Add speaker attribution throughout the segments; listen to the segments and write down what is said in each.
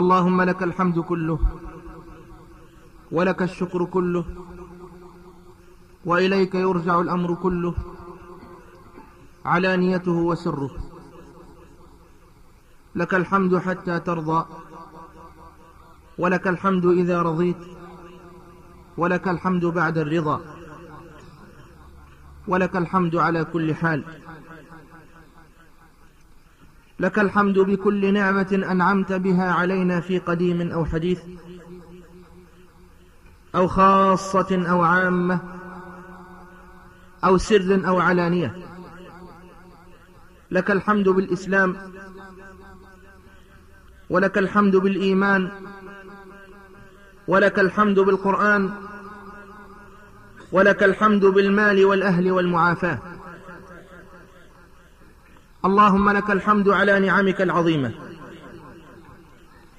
Speaker 1: اللهم لك الحمد كله ولك الشكر كله وإليك يرجع الأمر كله علانيته وسره لك الحمد حتى ترضى ولك الحمد إذا رضيت ولك الحمد بعد الرضا ولك الحمد على كل حال لك الحمد بكل نعمة أنعمت بها علينا في قديم أو حديث أو خاصة أو عامة أو سر أو علانية لك الحمد بالإسلام ولك الحمد بالإيمان ولك الحمد بالقرآن ولك الحمد بالمال والأهل والمعافاة اللهم لك الحمد على نعمك العظيمة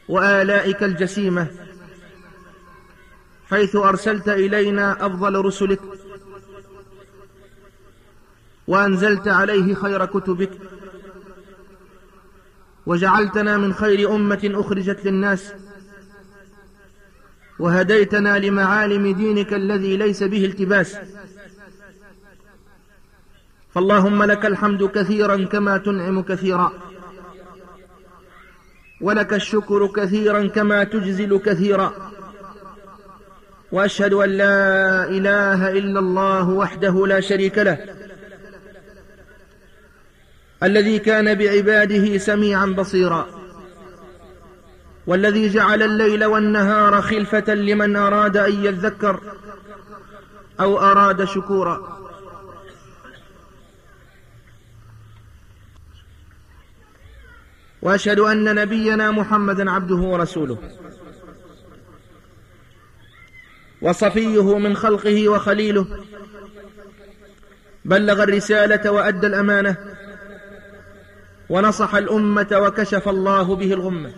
Speaker 1: وآلائك الجسيمة حيث أرسلت إلينا أفضل رسلك وأنزلت عليه خير كتبك وجعلتنا من خير أمة أخرجت للناس وهديتنا لمعالم دينك الذي ليس به التباس فاللهم لك الحمد كثيرا كما تنعم كثيرا ولك الشكر كثيرا كما تجزل كثيرا واشهد ان لا اله الا الله وحده لا شريك له الذي كان بعباده سميعا بصيرا والذي جعل الليل والنهار خلفه لمن اراد ان يذكر او اراد شكورا وأشهد أن نبينا محمدا عبده ورسوله وصفيه من خلقه وخليله بلغ الرسالة وأدى الأمانة ونصح الأمة وكشف الله به الغمة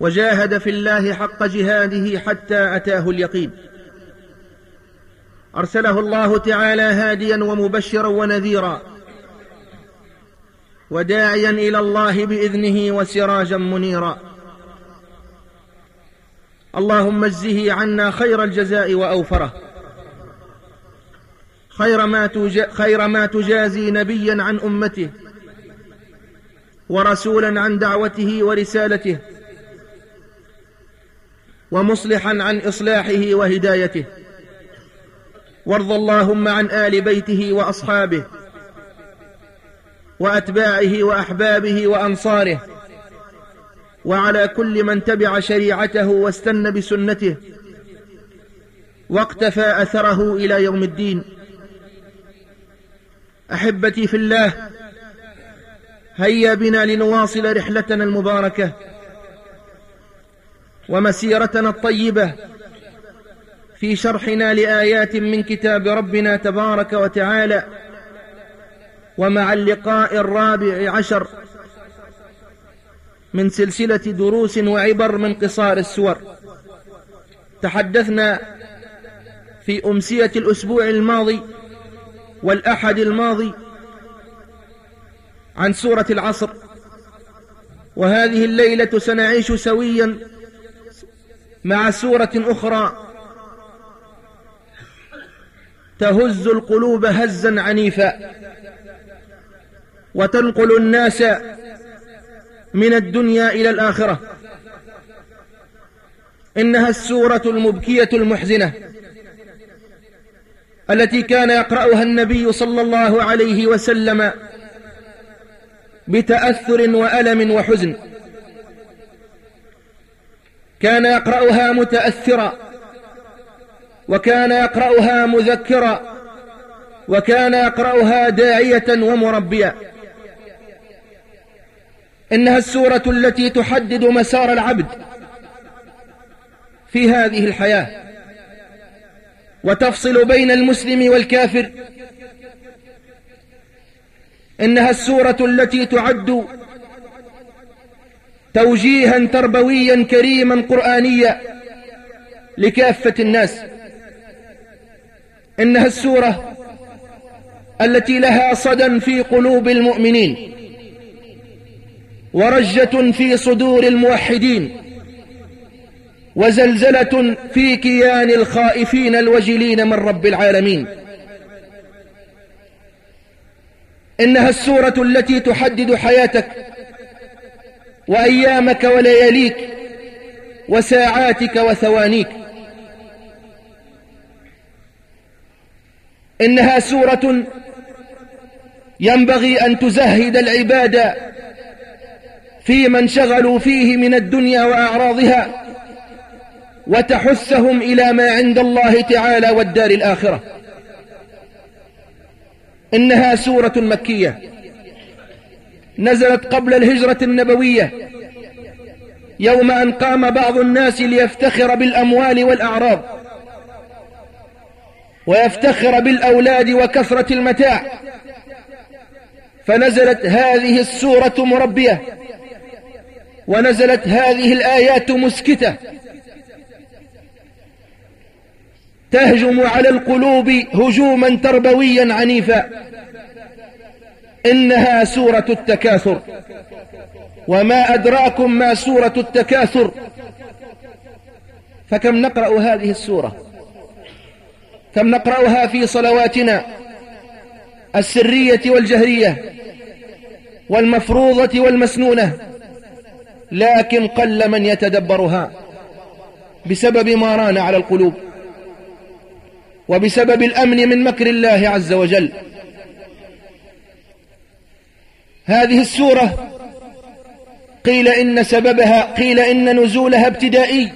Speaker 1: وجاهد في الله حق جهاده حتى أتاه اليقين أرسله الله تعالى هاديا ومبشرا ونذيرا وداعيا إلى الله بإذنه وسراجا منيرا اللهم اجزه عنا خير الجزاء وأوفره خير ما, تج... خير ما تجازي نبيا عن أمته ورسولا عن دعوته ورسالته ومصلحا عن إصلاحه وهدايته وارض اللهم عن آل بيته وأصحابه وأتباعه وأحبابه وأنصاره وعلى كل من تبع شريعته واستنى بسنته واقتفى أثره إلى يوم الدين أحبتي في الله هيا بنا لنواصل رحلتنا المباركة ومسيرتنا الطيبة في شرحنا لآيات من كتاب ربنا تبارك وتعالى ومع اللقاء الرابع عشر من سلسلة دروس وعبر من قصار السور تحدثنا في أمسية الأسبوع الماضي والأحد الماضي عن سورة العصر وهذه الليلة سنعيش سويا مع سورة أخرى تهز القلوب هزا عنيفا وتنقل الناس من الدنيا إلى الآخرة إنها السورة المبكية المحزنة التي كان يقرأها النبي صلى الله عليه وسلم بتأثر وألم وحزن كان يقرأها متأثرا وكان يقرأها مذكرا وكان يقرأها داعية ومربيا إنها السورة التي تحدد مسار العبد في هذه الحياة وتفصل بين المسلم والكافر إنها السورة التي تعد توجيها تربويا كريما قرآنيا لكافة الناس إنها السورة التي لها صدى في قلوب المؤمنين ورجة في صدور الموحدين وزلزلة في كيان الخائفين الوجلين من رب العالمين إنها السورة التي تحدد حياتك وأيامك ولياليك وساعاتك وثوانيك إنها سورة ينبغي أن تزهد العبادة فيما انشغلوا فيه من الدنيا وأعراضها وتحثهم إلى ما عند الله تعالى والدار الآخرة إنها سورة مكية نزلت قبل الهجرة النبوية يوم أن قام بعض الناس ليفتخر بالأموال والأعراض ويفتخر بالأولاد وكثرة المتاع فنزلت هذه السورة مربية ونزلت هذه الآيات مسكتة تهجم على القلوب هجوما تربويا عنيفا إنها سورة التكاثر وما أدراكم ما سورة التكاثر فكم نقرأ هذه السورة كم نقرأها في صلواتنا السرية والجهرية والمفروضة والمسنونة لكن قل من يتدبرها بسبب ما ران على القلوب وبسبب الأمن من مكر الله عز وجل هذه السورة قيل إن سببها قيل إن نزولها ابتدائي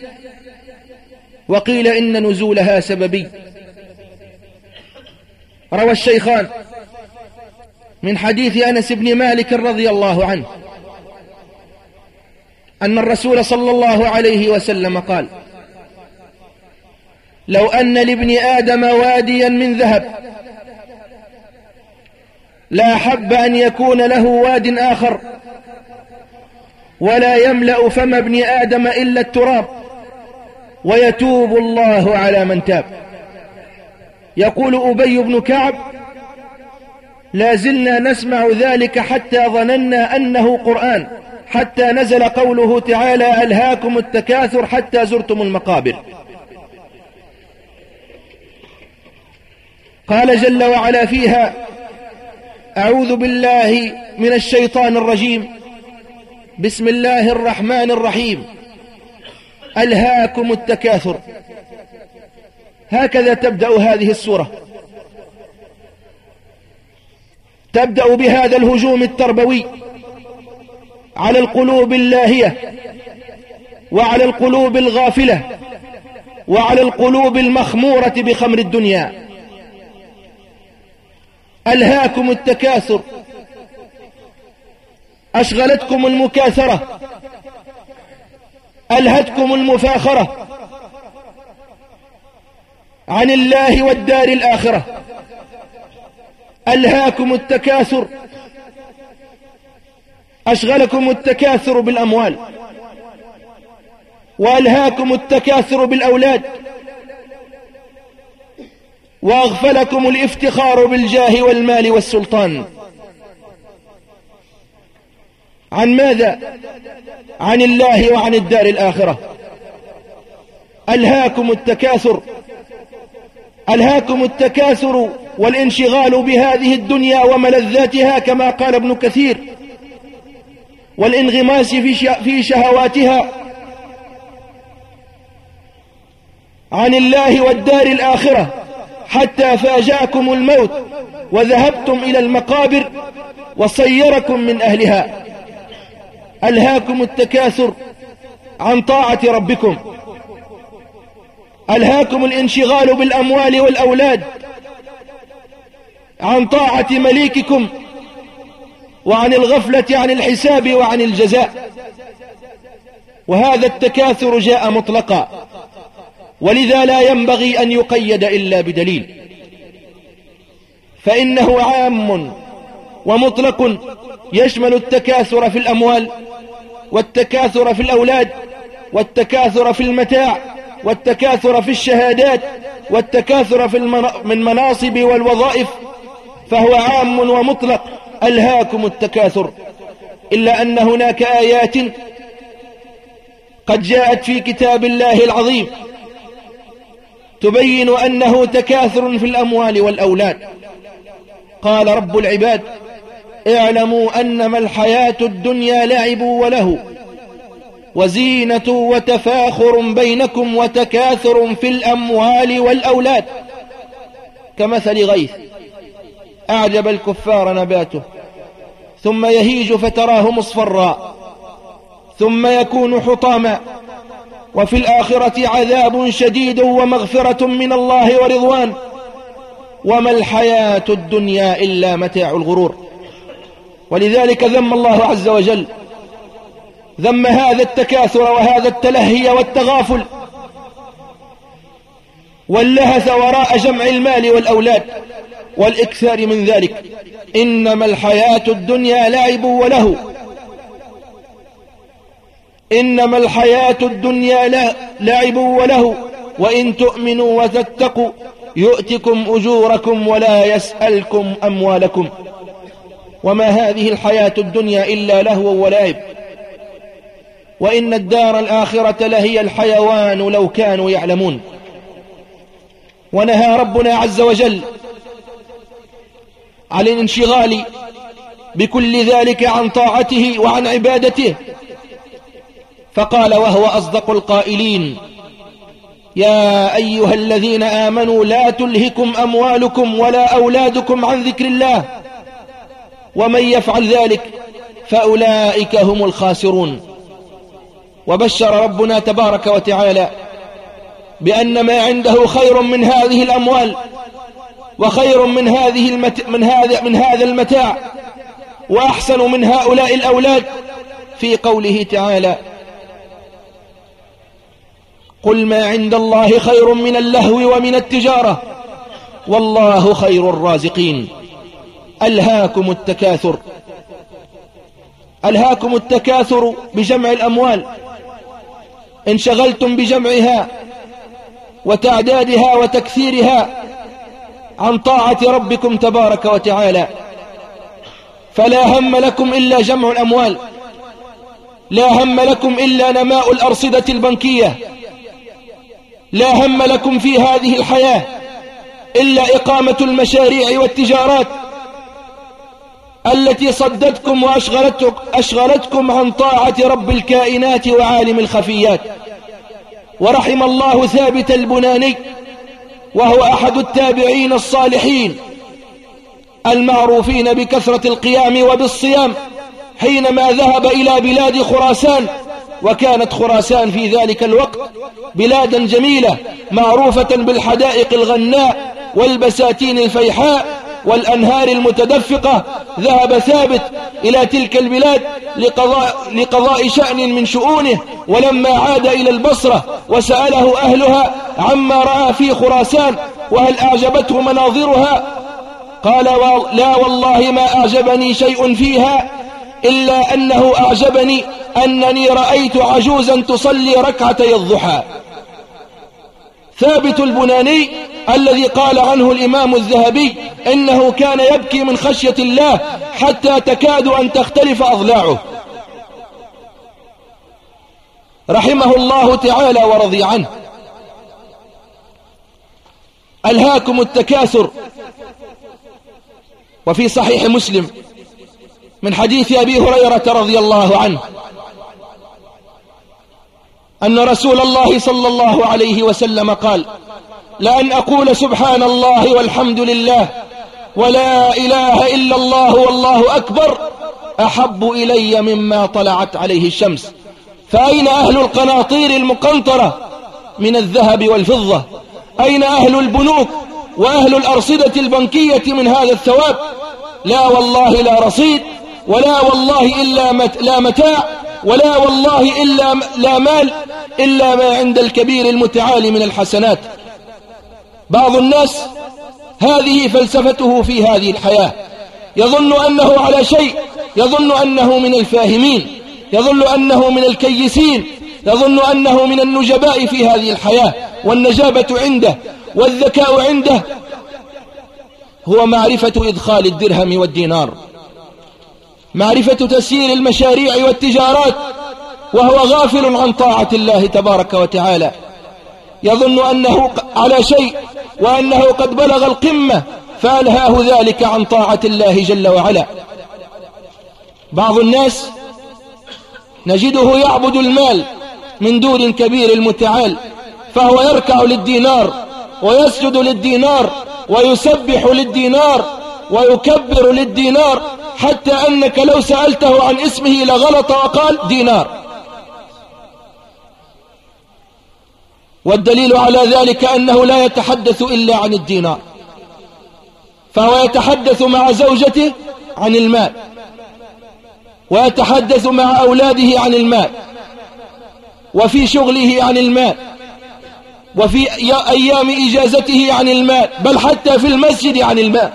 Speaker 1: وقيل إن نزولها سببي روى الشيخان من حديث أنس بن مالك رضي الله عنه أن الرسول صلى الله عليه وسلم قال لو أن لابن آدم واديا من ذهب لا حب أن يكون له واد آخر ولا يملأ فم ابن آدم إلا التراب ويتوب الله على من تاب يقول أبي بن كعب لازلنا نسمع ذلك حتى ظننا أنه قرآن حتى نزل قوله تعالى ألهاكم التكاثر حتى زرتم المقابر قال جل وعلا فيها أعوذ بالله من الشيطان الرجيم بسم الله الرحمن الرحيم ألهاكم التكاثر هكذا تبدأ هذه السورة تبدأ بهذا الهجوم التربوي على القلوب اللاهية وعلى القلوب الغافلة وعلى القلوب المخمورة بخمر الدنيا ألهاكم التكاثر أشغلتكم المكاثرة ألهتكم المفاخرة عن الله والدار الآخرة ألهاكم التكاثر أشغلكم التكاثر بالأموال وألهاكم التكاثر بالأولاد وأغفلكم الافتخار بالجاه والمال والسلطان عن ماذا عن الله وعن الدار الآخرة ألهاكم التكاثر ألهاكم التكاثر والانشغال بهذه الدنيا وملذاتها كما قال ابن كثير والانغماس في شهواتها عن الله والدار الآخرة حتى فاجاكم الموت وذهبتم إلى المقابر وصيركم من أهلها ألهاكم التكاثر عن طاعة ربكم ألهاكم الانشغال بالأموال والأولاد عن طاعة مليككم وعن الغفلة عن الحساب وعن الجزاء وهذا التكاثر جاء مطلقا ولذا لا ينبغي أن يقيد إلا بدليل فإنه عام ومطلق يشمل التكاثر في الأموال والتكاثر في الأولاد والتكاثر في المتاع والتكاثر في الشهادات والتكاثر في من مناصب والوظائف فهو عام ومطلق ألهاكم التكاثر إلا أن هناك آيات قد جاءت في كتاب الله العظيم تبين أنه تكاثر في الأموال والأولاد قال رب العباد اعلموا أنما الحياة الدنيا لعب وله وزينة وتفاخر بينكم وتكاثر في الأموال والأولاد كمثل غيث أعجب الكفار نباته ثم يهيج فتراه مصفرا ثم يكون حطاما وفي الآخرة عذاب شديد ومغفرة من الله ورضوان وما الحياة الدنيا إلا متاع الغرور ولذلك ذم الله عز وجل ذم هذا التكاثر وهذا التلهي والتغافل واللهث وراء جمع المال والأولاد والإكثار من ذلك إنما الحياة الدنيا لعب وله إنما الحياة الدنيا لعب وله وإن تؤمنوا وتتقوا يؤتكم أجوركم ولا يسألكم أموالكم وما هذه الحياة الدنيا إلا لهو ولعب وإن الدار الآخرة لهي الحيوان لو كانوا يعلمون ونهى ربنا عز وجل عن الانشغال بكل ذلك عن طاعته وعن عبادته فقال وهو أصدق القائلين يا أيها الذين آمنوا لا تلهكم أموالكم ولا أولادكم عن ذكر الله ومن يفعل ذلك فأولئك هم الخاسرون وبشر ربنا تبارك وتعالى بأن ما عنده خير من هذه الأموال وخير من هذه المت... من هذا من هذا المتاع وأحسن من هؤلاء الأولاد في قوله تعالى قل ما عند الله خير من اللهو ومن التجارة والله خير الرازقين ألهاكم التكاثر ألهاكم التكاثر بجمع الأموال انشغلتم بجمعها وتعدادها وتكثيرها عن طاعة ربكم تبارك وتعالى فلا هم لكم إلا جمع الأموال لا هم لكم إلا نماء الأرصدة البنكية لا هم لكم في هذه الحياة إلا إقامة المشاريع والتجارات التي صدتكم وأشغلتكم أشغلتكم عن طاعة رب الكائنات وعالم الخفيات ورحم الله ثابت البناني وهو أحد التابعين الصالحين المعروفين بكثرة القيام وبالصيام حينما ذهب إلى بلاد خراسان وكانت خراسان في ذلك الوقت بلادا جميلة معروفة بالحدائق الغناء والبساتين الفيحاء والأنهار المتدفقة ذهب ثابت إلى تلك البلاد لقضاء, لقضاء شأن من شؤونه ولما عاد إلى البصرة وسأله أهلها عما رأى في خراسان وهل أعجبته مناظرها قال لا والله ما أعجبني شيء فيها إلا أنه أعجبني أنني رأيت عجوزا تصلي ركعتي الضحى ثابت البناني الذي قال عنه الإمام الذهبي إنه كان يبكي من خشية الله حتى تكاد أن تختلف أضلاعه رحمه الله تعالى ورضي عنه ألهاكم التكاثر وفي صحيح مسلم من حديث أبي هريرة رضي الله عنه أن رسول الله صلى الله عليه وسلم قال لأن أقول سبحان الله والحمد لله ولا إله إلا الله والله أكبر أحب إلي مما طلعت عليه الشمس فأين أهل القناطير المقنطرة من الذهب والفضة أين أهل البنوك وأهل الأرصدة البنكية من هذا الثواب لا والله لا رصيد ولا والله إلا مت لا متاع ولا والله إلا لا مال إلا ما عند الكبير المتعالي من الحسنات بعض الناس هذه فلسفته في هذه الحياة يظن أنه على شيء يظن أنه من الفاهمين يظن أنه من الكيسين يظن أنه من النجباء في هذه الحياة والنجابة عنده والذكاء عنده هو معرفة إدخال الدرهم والدينار معرفة تسيير المشاريع والتجارات
Speaker 2: وهو غافل عن
Speaker 1: طاعة الله تبارك وتعالى يظن أنه على شيء وأنه قد بلغ القمة فألهاه ذلك عن طاعة الله جل وعلا بعض الناس نجده يعبد المال من دون كبير المتعال فهو يركع للدينار ويسجد للدينار ويسبح للدينار ويكبر للدينار حتى أنك لو سألته عن اسمه لغلط وقال دينار والدليل على ذلك أنه لا يتحدث إلا عن الدينار فهو يتحدث مع زوجته عن المال ويتحدث مع أولاده عن المال وفي شغله عن المال وفي أيام إجازته عن المال بل حتى في المسجد عن المال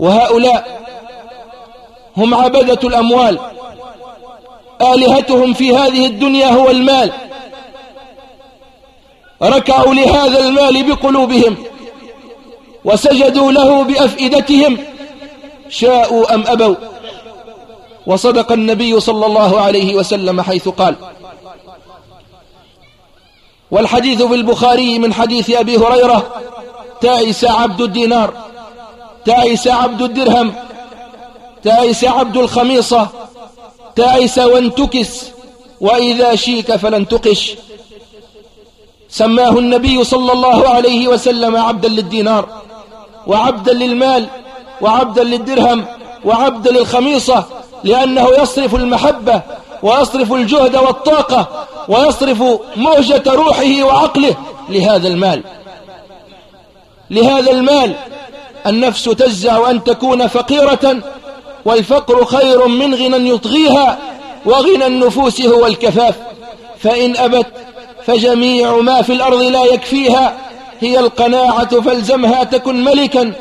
Speaker 1: وهؤلاء هم عبدة الأموال آلهتهم في هذه الدنيا هو المال ركعوا لهذا المال بقلوبهم وسجدوا له بأفئدتهم شاءوا أم أبوا وصدق النبي صلى الله عليه وسلم حيث قال والحديث في البخاري من حديث أبي هريرة تائس عبد الدينار تعس عبد الدرهم تعس عبد الخميصة تعس وانتكس وإذا شيك فلن تقش سماه النبي صلى الله عليه وسلم عبدا للدينار وعبدا للمال وعبدا للدرهم وعبدا للخميصة لأنه يصرف المحبة ويصرف الجهد والطاقة ويصرف مهجة روحه وعقله لهذا المال لهذا المال النفس تجزع أن تكون فقيرة والفقر خير من غنى يطغيها وغنى النفوس هو الكفاف فإن أبت فجميع ما في الأرض لا يكفيها هي القناعة فالزمها تكن ملكا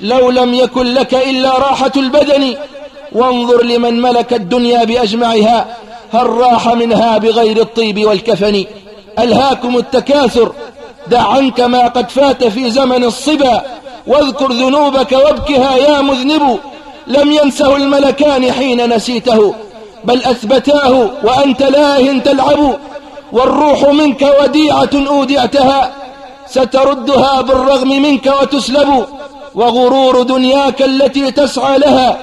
Speaker 1: لو لم يكن لك إلا راحة البدن وانظر لمن ملك الدنيا بأجمعها هل راح منها بغير الطيب والكفن ألهاكم التكاثر دع عنك ما قد فات في زمن الصبا واذكر ذنوبك وابكها يا مذنب لم ينسه الملكان حين نسيته بل أثبتاه وأنت لاه تلعب والروح منك وديعة أودعتها ستردها بالرغم منك وتسلب وغرور دنياك التي تسعى لها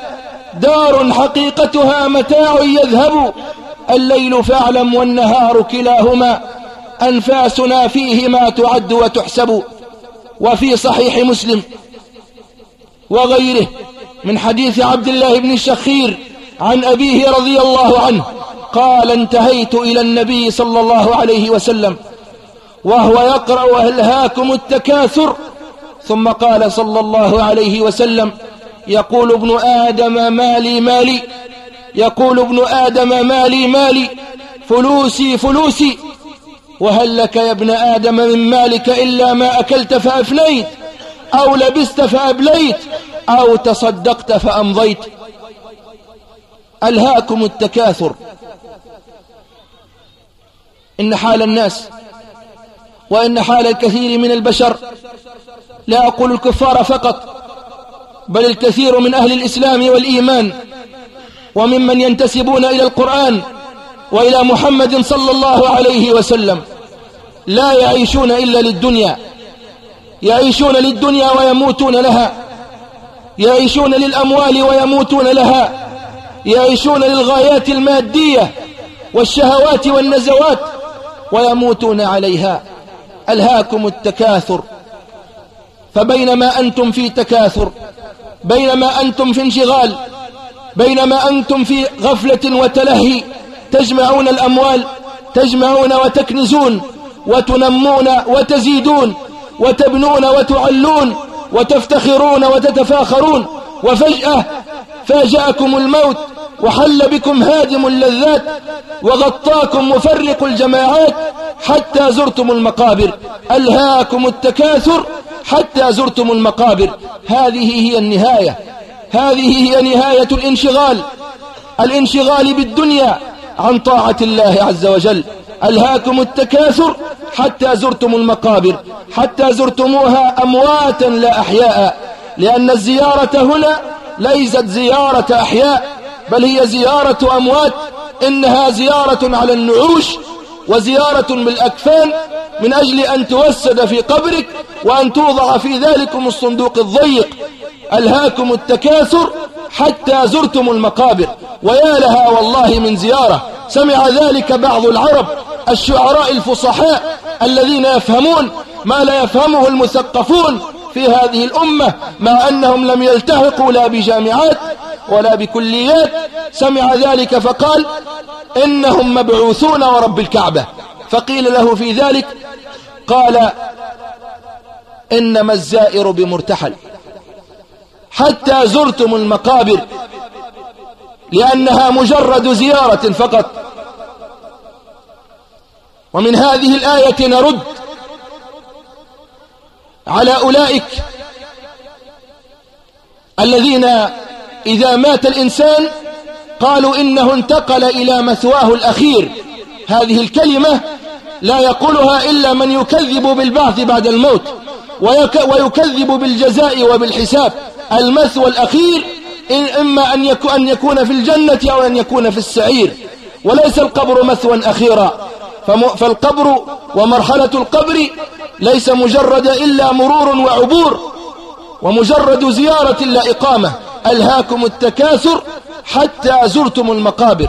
Speaker 1: دار حقيقتها متاع يذهب الليل فاعلم والنهار كلاهما أنفاسنا فيهما تعد وتحسب وفي صحيح مسلم وغيره من حديث عبد الله بن الشخير عن أبيه رضي الله عنه قال انتهيت إلى النبي صلى الله عليه وسلم وهو يقرأ ألهاكم التكاثر ثم قال صلى الله عليه وسلم يقول ابن آدم مالي مالي يقول ابن آدم مالي مالي فلوسي فلوسي وهل لك يا ابن آدم من مالك إلا ما أكلت فأفنيت أو لبست فأبليت أو تصدقت فأمضيت ألهاكم التكاثر إن حال الناس وإن حال الكثير من البشر لا أقول الكفار فقط بل الكثير من أهل الإسلام والإيمان وممن ينتسبون إلى القرآن وإلى محمد صلى الله عليه وسلم لا يعيشون إلا للدنيا يعيشون للدنيا ويموتون لها يعيشون للأموال ويموتون لها يعيشون للغايات المادية والشهوات والنزوات ويموتون عليها ألهاكم التكاثر فبينما أنتم في تكاثر بينما أنتم في انشغال بينما أنتم في غفلة وتلهي تجمعون الأموال تجمعون وتكنزون وتنمون وتزيدون وتبنون وتعلون وتفتخرون وتتفاخرون وفجأة فاجأكم الموت وحل بكم هادم اللذات وغطاكم مفرق الجماعات حتى زرتم المقابر ألهاكم التكاثر حتى زرتم المقابر هذه هي النهاية هذه هي نهاية الانشغال الانشغال بالدنيا عن طاعة الله عز وجل ألهاكم التكاثر حتى زرتم المقابر حتى زرتموها أمواتا لا أحياء لأن الزيارة هنا ليست زيارة أحياء بل هي زيارة أموات إنها زيارة على النعوش وزيارة بالأكفان من أجل أن توسد في قبرك وأن توضع في ذلكم الصندوق الضيق ألهاكم التكاثر حتى زرتم المقابر ويا لها والله من زيارة سمع ذلك بعض العرب الشعراء الفصحاء الذين يفهمون ما لا يفهمه المثقفون في هذه الأمة مع أنهم لم يلتهقوا لا بجامعات ولا بكليات سمع ذلك فقال إنهم مبعوثون ورب الكعبة فقيل له في ذلك قال إنما الزائر بمرتحل حتى زرتم المقابر لأنها مجرد زيارة فقط ومن هذه الآية نرد على أولئك الذين إذا مات الإنسان قالوا إنه انتقل إلى مثواه الأخير هذه الكلمة لا يقولها إلا من يكذب بالبعث بعد الموت ويكذب بالجزاء وبالحساب المثوى الأخير إما أن يكون, أن يكون في الجنة أو أن يكون في السعير وليس القبر مثوى أخيرا فالقبر ومرحلة القبر ليس مجرد إلا مرور وعبور ومجرد زيارة لا إقامة ألهاكم التكاثر حتى زرتم المقابر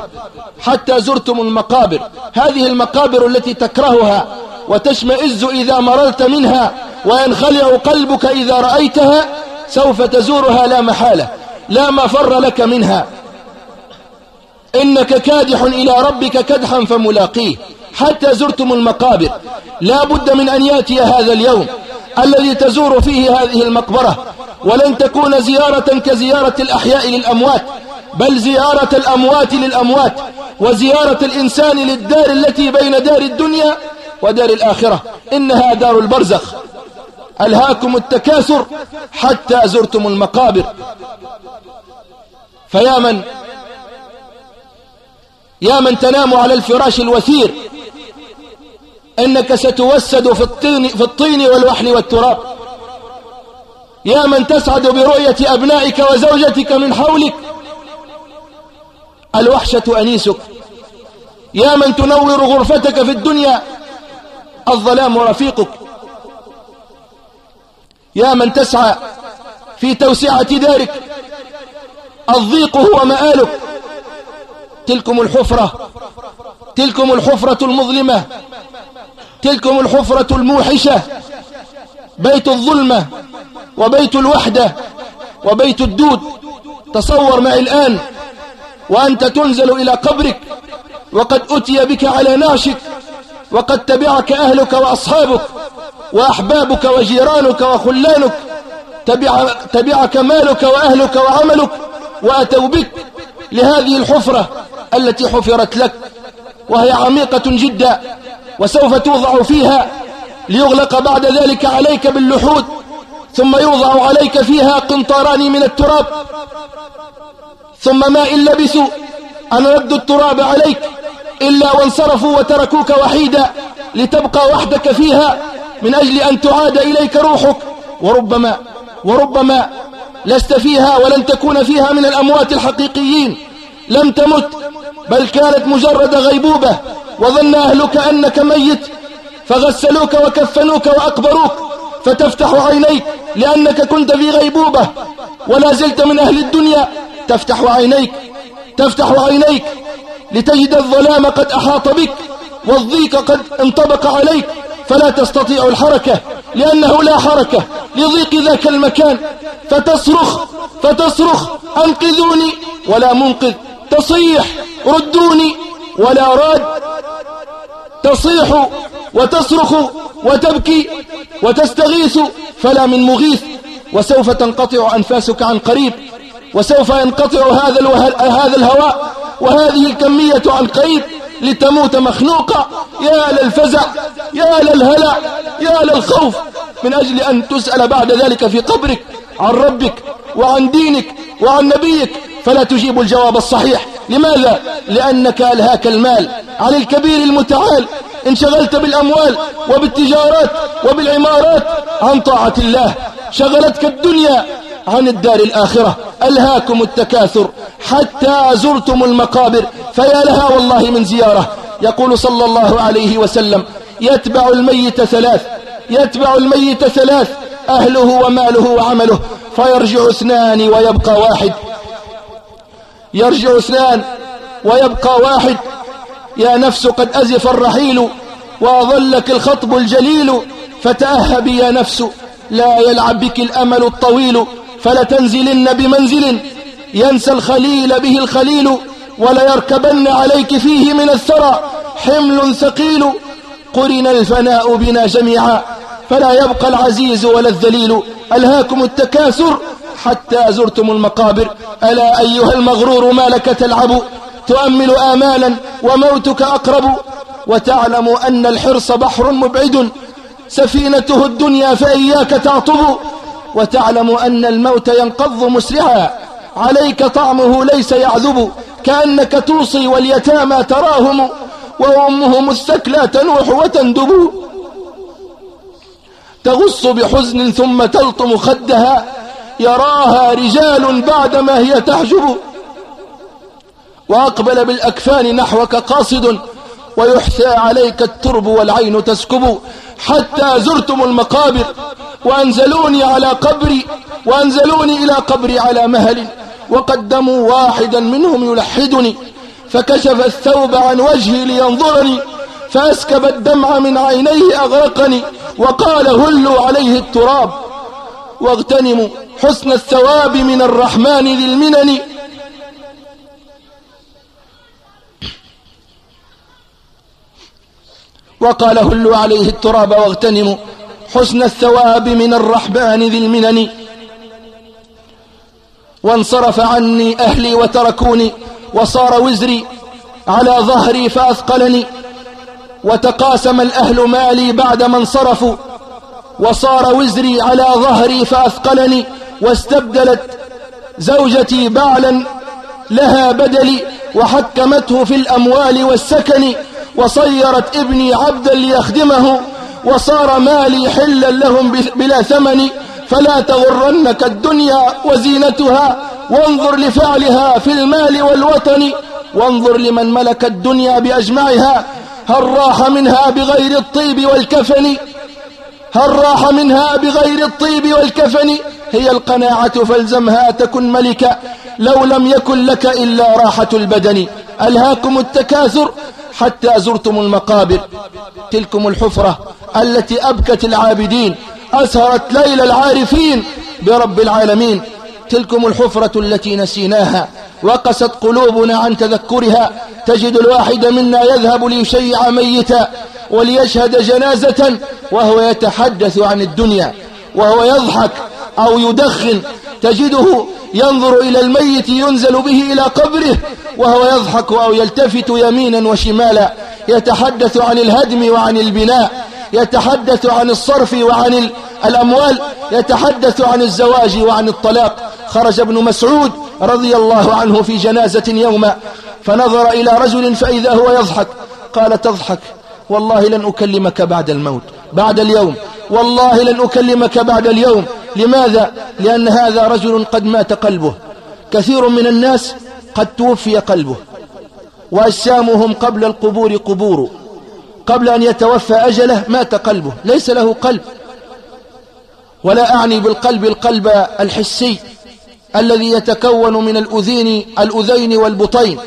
Speaker 1: حتى زرتم المقابر هذه المقابر التي تكرهها وتشمئز إذا مررت منها وينخلع قلبك إذا رأيتها سوف تزورها لا محالة لا مفر لك منها إنك كادح إلى ربك كدحا فملاقيه حتى زرتم المقابر لا بد من أن يأتي هذا اليوم الذي تزور فيه هذه المقبرة ولن تكون زيارة كزيارة الأحياء للأموات بل زيارة الأموات للأموات وزيارة الإنسان للدار التي بين دار الدنيا ودار الآخرة إنها دار البرزخ ألهاكم التكاثر حتى زرتم المقابر فيا من يا من تنام على الفراش الوثير إنك ستوسد في الطين, في الطين والوحل والتراب يا من تسعد برؤية أبنائك وزوجتك من حولك الوحشة أنيسك يا من تنور غرفتك في الدنيا الظلام رفيقك يا من تسعى في توسعة دارك الضيق هو مآلك تلكم الحفرة تلكم الحفرة المظلمة تلكم الحفرة الموحشة بيت الظلمة وبيت الوحدة وبيت الدود تصور معي الآن وأنت تنزل إلى قبرك وقد أتي بك على نعشك وقد تبعك أهلك وأصحابك وأحبابك وجيرانك وخلانك تبع تبعك مالك وأهلك وعملك وأتوا بك لهذه الحفرة التي حفرت لك وهي عميقة جدا وسوف توضع فيها ليغلق بعد ذلك عليك باللحود ثم يوضع عليك فيها قنطاران من التراب ثم ما إن لبثوا أن ردوا التراب عليك إلا وانصرفوا وتركوك وحيدا لتبقى وحدك فيها من أجل أن تعاد إليك روحك وربما وربما لست فيها ولن تكون فيها من الأموات الحقيقيين لم تمت بل كانت مجرد غيبوبة وظن أهلك أنك ميت فغسلوك وكفنوك وأقبروك فتفتح عينيك لأنك كنت في غيبوبة ولا زلت من أهل الدنيا تفتح عينيك تفتح عينيك لتجد الظلام قد أحاط بك والضيق قد انطبق عليك فلا تستطيع الحركة لأنه لا حركة لضيق ذاك المكان فتصرخ فتصرخ أنقذوني ولا منقذ تصيح ردوني ولا راد تصيح وتصرخ وتبكي وتستغيث فلا من مغيث وسوف تنقطع أنفاسك عن قريب وسوف ينقطع هذا, الهواء وهذه الكمية عن قريب لتموت مخنوقة يا للفزع يا للهلع يا للخوف من أجل أن تسأل بعد ذلك في قبرك عن ربك وعن دينك وعن نبيك فلا تجيب الجواب الصحيح لماذا؟ لأنك ألهاك المال عن الكبير المتعال انشغلت بالأموال وبالتجارات وبالعمارات عن طاعة الله شغلتك الدنيا عن الدار الآخرة ألهاكم التكاثر حتى زرتم المقابر فيا لها والله من زيارة يقول صلى الله عليه وسلم يتبع الميت ثلاث يتبع الميت ثلاث أهله وماله وعمله فيرجع اثنان ويبقى واحد يرجع اثنان ويبقى واحد يا نفس قد أزف الرحيل وأظلك الخطب الجليل فتأهبي يا نفس لا يلعب بك الأمل الطويل فلتنزلن بمنزل ينسى الخليل به الخليل وليركبن عليك فيه من الثرى حمل ثقيل قرن الفناء بنا جميعا فلا يبقى العزيز ولا الذليل ألهاكم التكاثر حتى زرتم المقابر ألا أيها المغرور ما لك تلعب تؤمل آمالا وموتك أقرب وتعلم أن الحرص بحر مبعد سفينته الدنيا فإياك تعطب وتعلم أن الموت ينقض مسرعا عليك طعمه ليس يعذب كأنك توصي واليتامى تراهم وأمهم الثكلى تنوح وتندب تغص بحزن ثم تلطم خدها يراها رجال بعدما هي تحجب وأقبل بالأكفان نحوك قاصد ويحثى عليك الترب والعين تسكب حتى زرتم المقابر وأنزلوني على قبري وأنزلوني إلى قبري على مهل وقدموا واحدا منهم يلحدني فكشف الثوب عن وجهي لينظرني فأسكب الدمع من عينيه أغرقني وقال هلوا عليه التراب واغتنموا حسن الثواب من الرحمن ذي المنن وقال هلوا عليه التراب واغتنموا حسن الثواب من الرحمن ذي المنن وانصرف عني أهلي وتركوني وصار وزري على ظهري فأثقلني وتقاسم الأهل مالي بعد ما انصرفوا وصار وزري على ظهري فأثقلني واستبدلت زوجتي بعلا لها بدلي وحكمته في الأموال والسكن وصيرت ابني عبدا ليخدمه وصار مالي حلا لهم بلا ثمن فلا تغرنك الدنيا وزينتها وانظر لفعلها في المال والوطن وانظر لمن ملك الدنيا بأجمعها هل راح منها بغير الطيب والكفن هل راح منها بغير الطيب والكفن هي القناعة فالزمها تكن ملكا لو لم يكن لك إلا راحة البدن ألهاكم التكاثر حتى زرتم المقابر تلكم الحفرة التي أبكت العابدين أسهرت ليل العارفين برب العالمين تلكم الحفرة التي نسيناها وقست قلوبنا عن تذكرها تجد الواحد منا يذهب ليشيع ميتا وليشهد جنازة وهو يتحدث عن الدنيا وهو يضحك أو يدخن تجده ينظر إلى الميت ينزل به إلى قبره وهو يضحك أو يلتفت يمينا وشمالا يتحدث عن الهدم وعن البناء يتحدث عن الصرف وعن الأموال يتحدث عن الزواج وعن الطلاق خرج ابن مسعود رضي الله عنه في جنازة يوما فنظر إلى رجل فإذا هو يضحك قال تضحك والله لن أكلمك بعد الموت بعد اليوم والله لن أكلمك بعد اليوم لماذا؟ لأن هذا رجل قد مات قلبه كثير من الناس قد توفي قلبه وأجسامهم قبل القبور قبور قبل أن يتوفى أجله مات قلبه ليس له قلب ولا أعني بالقلب القلب الحسي الذي يتكون من الأذين الأذين والبطين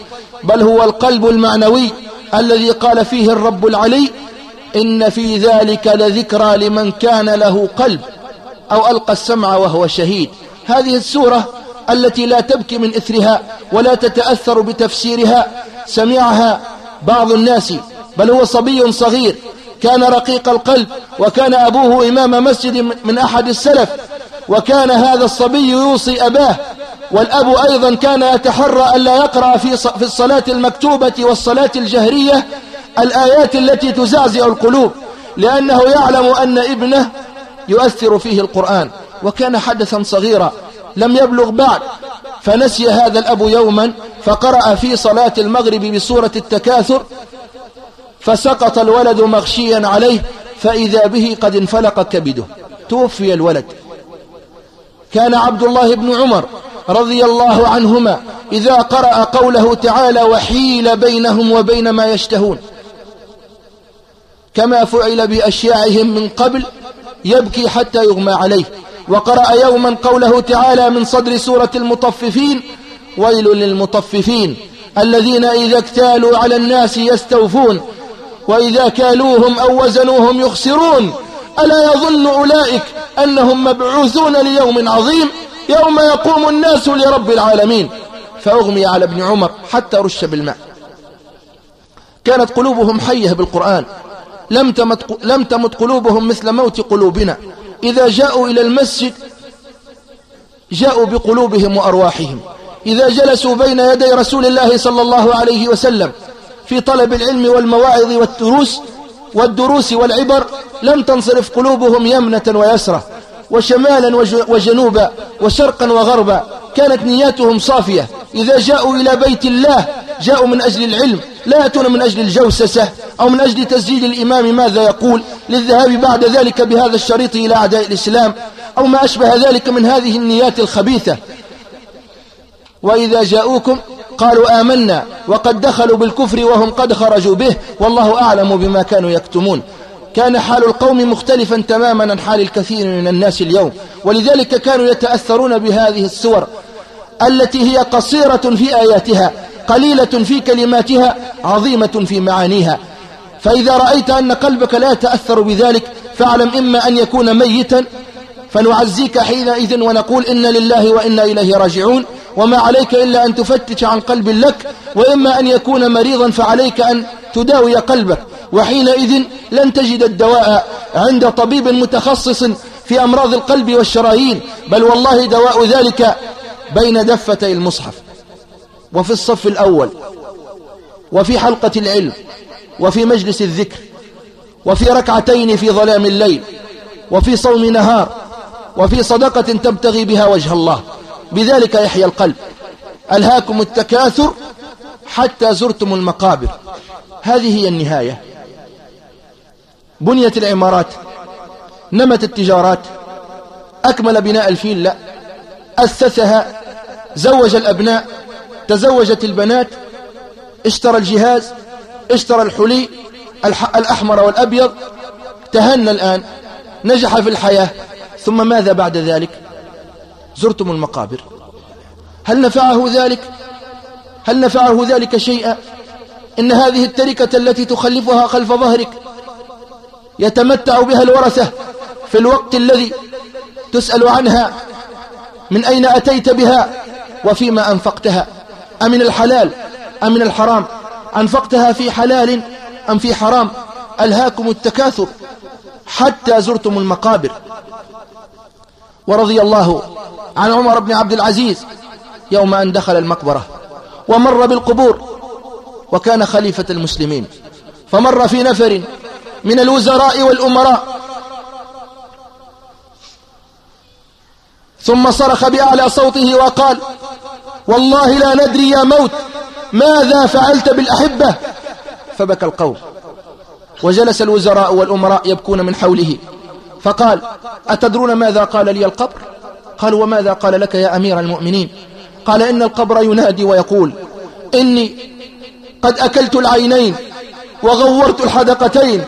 Speaker 1: بل هو القلب المعنوي الذي قال فيه الرب العلي إن في ذلك لذكرى لمن كان له قلب أو ألقى السمع وهو شهيد هذه السورة التي لا تبكي من إثرها ولا تتأثر بتفسيرها سمعها بعض الناس بل هو صبي صغير كان رقيق القلب وكان أبوه إمام مسجد من أحد السلف وكان هذا الصبي يوصي أباه والأب أيضا كان يتحرى ألا يقرأ في في الصلاة المكتوبة والصلاة الجهرية الآيات التي تزعزع القلوب لأنه يعلم أن ابنه يؤثر فيه القرآن وكان حدثا صغيرا لم يبلغ بعد فنسي هذا الأب يوما فقرأ في صلاة المغرب بسورة التكاثر فسقط الولد مغشيا عليه فإذا به قد انفلق كبده توفي الولد كان عبد الله بن عمر رضي الله عنهما إذا قرأ قوله تعالى وحيل بينهم وبين ما يشتهون كما فعل بأشياعهم من قبل يبكي حتى يغمى عليه وقرأ يوما قوله تعالى من صدر سورة المطففين ويل للمطففين الذين إذا اكتالوا على الناس يستوفون وإذا كالوهم أو وزنوهم يخسرون ألا يظن أولئك أنهم مبعوثون ليوم عظيم يوم يقوم الناس لرب العالمين فأغمي على ابن عمر حتى رش بالماء كانت قلوبهم حية بالقرآن لم تمت, لم تمت قلوبهم مثل موت قلوبنا إذا جاءوا إلى المسجد جاءوا بقلوبهم وأرواحهم إذا جلسوا بين يدي رسول الله صلى الله عليه وسلم في طلب العلم والمواعظ والدروس والدروس والعبر لم تنصرف قلوبهم يمنة ويسرة وشمالا وجنوبا وشرقا وغربا كانت نياتهم صافية إذا جاءوا إلى بيت الله جاءوا من أجل العلم لا يأتون من أجل الجوسسة أو من أجل تسجيل الإمام ماذا يقول للذهاب بعد ذلك بهذا الشريط إلى أعداء الإسلام أو ما أشبه ذلك من هذه النيات الخبيثة وإذا جاءوكم قالوا آمنا وقد دخلوا بالكفر وهم قد خرجوا به والله أعلم بما كانوا يكتمون كان حال القوم مختلفا تماما عن حال الكثير من الناس اليوم ولذلك كانوا يتأثرون بهذه السور التي هي قصيرة في آياتها قليلة في كلماتها عظيمة في معانيها فإذا رأيت أن قلبك لا يتأثر بذلك فاعلم إما أن يكون ميتا فنعزيك حينئذ ونقول إن لله وإنا إليه راجعون وما عليك إلا أن تفتش عن قلب لك وإما أن يكون مريضا فعليك أن تداوي قلبك وحينئذ لن تجد الدواء عند طبيب متخصص في أمراض القلب والشرايين بل والله دواء ذلك بين دفتي المصحف وفي الصف الأول وفي حلقة العلم وفي مجلس الذكر وفي ركعتين في ظلام الليل وفي صوم نهار وفي صدقة تبتغي بها وجه الله بذلك يحيى القلب ألهاكم التكاثر حتى زرتم المقابر هذه هي النهاية بنيت العمارات نمت التجارات أكمل بناء الفيل لا أسسها زوج الأبناء تزوجت البنات اشترى الجهاز اشترى الحلي الأحمر والأبيض تهنى الآن نجح في الحياة ثم ماذا بعد ذلك زرتم المقابر هل نفعه ذلك هل نفعه ذلك شيئا إن هذه التركة التي تخلفها خلف ظهرك يتمتع بها الورثة في الوقت الذي تسأل عنها من أين أتيت بها وفيما أنفقتها أمن الحلال أمن الحرام أنفقتها في حلال أم في حرام ألهاكم التكاثر حتى زرتم المقابر ورضي الله عن عمر بن عبد العزيز يوم أن دخل المقبرة ومر بالقبور وكان خليفة المسلمين فمر في نفر من الوزراء والأمراء ثم صرخ بأعلى صوته وقال والله لا ندري يا موت ماذا فعلت بالأحبة فبكى القوم وجلس الوزراء والأمراء يبكون من حوله فقال أتدرون ماذا قال لي القبر قال وماذا قال لك يا أمير المؤمنين قال إن القبر ينادي ويقول إني قد أكلت العينين وغورت الحدقتين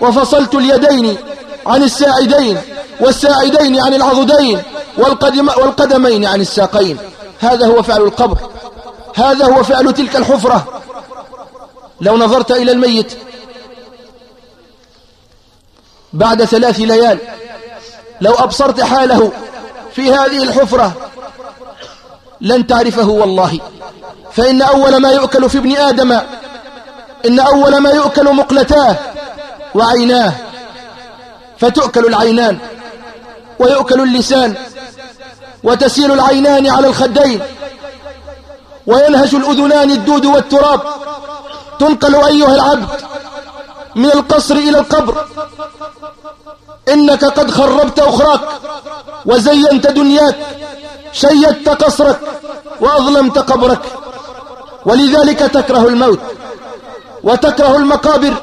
Speaker 1: وفصلت اليدين عن الساعدين والساعدين عن العضدين والقدمين عن الساقين هذا هو فعل القبر هذا هو فعل تلك الحفرة لو نظرت إلى الميت بعد ثلاث ليال لو أبصرت حاله في هذه الحفرة لن تعرفه والله فإن أول ما يؤكل في ابن آدم إن أول ما يؤكل مقلتاه وعيناه فتؤكل العينان ويؤكل اللسان وتسيل العينان على الخدين وينهش الأذنان الدود والتراب تنقل أيها العبد من القصر إلى القبر إنك قد خربت أخراك وزينت دنياك شيدت قصرك وأظلمت قبرك ولذلك تكره الموت وتكره المقابر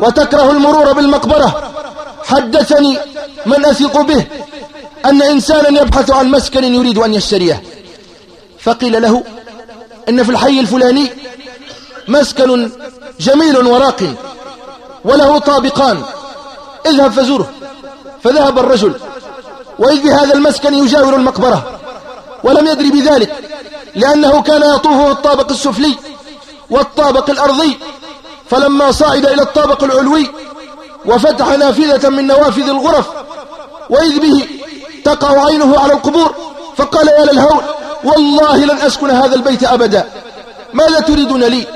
Speaker 1: وتكره المرور بالمقبرة حدثني من أثق به أن إنسانا يبحث عن مسكن يريد أن يشتريه فقيل له إن في الحي الفلاني مسكن جميل وراق وله طابقان اذهب فزوره فذهب الرجل وإذ بهذا المسكن يجاور المقبرة ولم يدري بذلك لأنه كان يطوفه الطابق السفلي والطابق الأرضي فلما صعد إلى الطابق العلوي وفتح نافذة من نوافذ الغرف وإذ به تقع عينه على القبور فقال يا للهول والله لن أسكن هذا البيت أبدا ماذا تريدون لي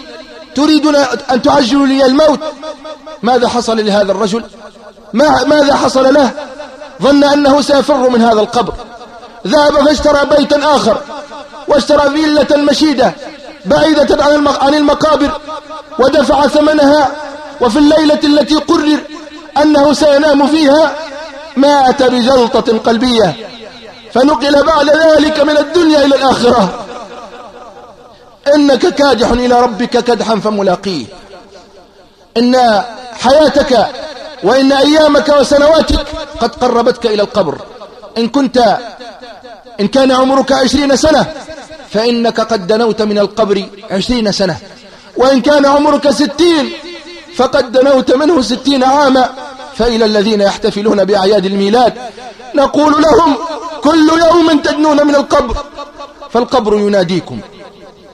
Speaker 1: تريدون أن تعجلوا لي الموت ماذا حصل لهذا الرجل ما ماذا حصل له ظن أنه سيفر من هذا القبر ذهب فاشترى بيتا آخر واشترى فيلة مشيدة بعيدة عن المقابر ودفع ثمنها وفي الليلة التي قرر أنه سينام فيها مات بجلطة قلبية فنقل بعد ذلك من الدنيا إلى الآخرة إنك كادح إلى ربك كدحا فملاقيه إن حياتك وإن أيامك وسنواتك قد قربتك إلى القبر إن كنت إن كان عمرك عشرين سنة فإنك قد دنوت من القبر عشرين سنة وإن كان عمرك ستين فقد دنوت منه ستين عاما فإلى الذين يحتفلون بأعياد الميلاد نقول لهم كل يوم تدنون من القبر فالقبر يناديكم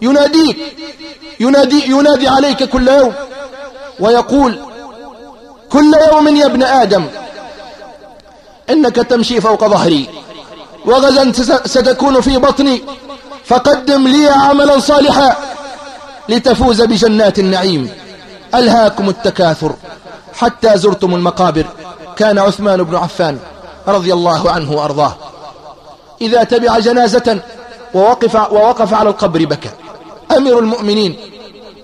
Speaker 1: يناديك ينادي, ينادي عليك كل يوم ويقول كل يوم يا ابن آدم إنك تمشي فوق ظهري وغدا ستكون في بطني فقدم لي عملا صالحا لتفوز بجنات النعيم ألهاكم التكاثر حتى زرتم المقابر كان عثمان بن عفان رضي الله عنه وأرضاه إذا تبع جنازة ووقف, ووقف على القبر بكى أمير المؤمنين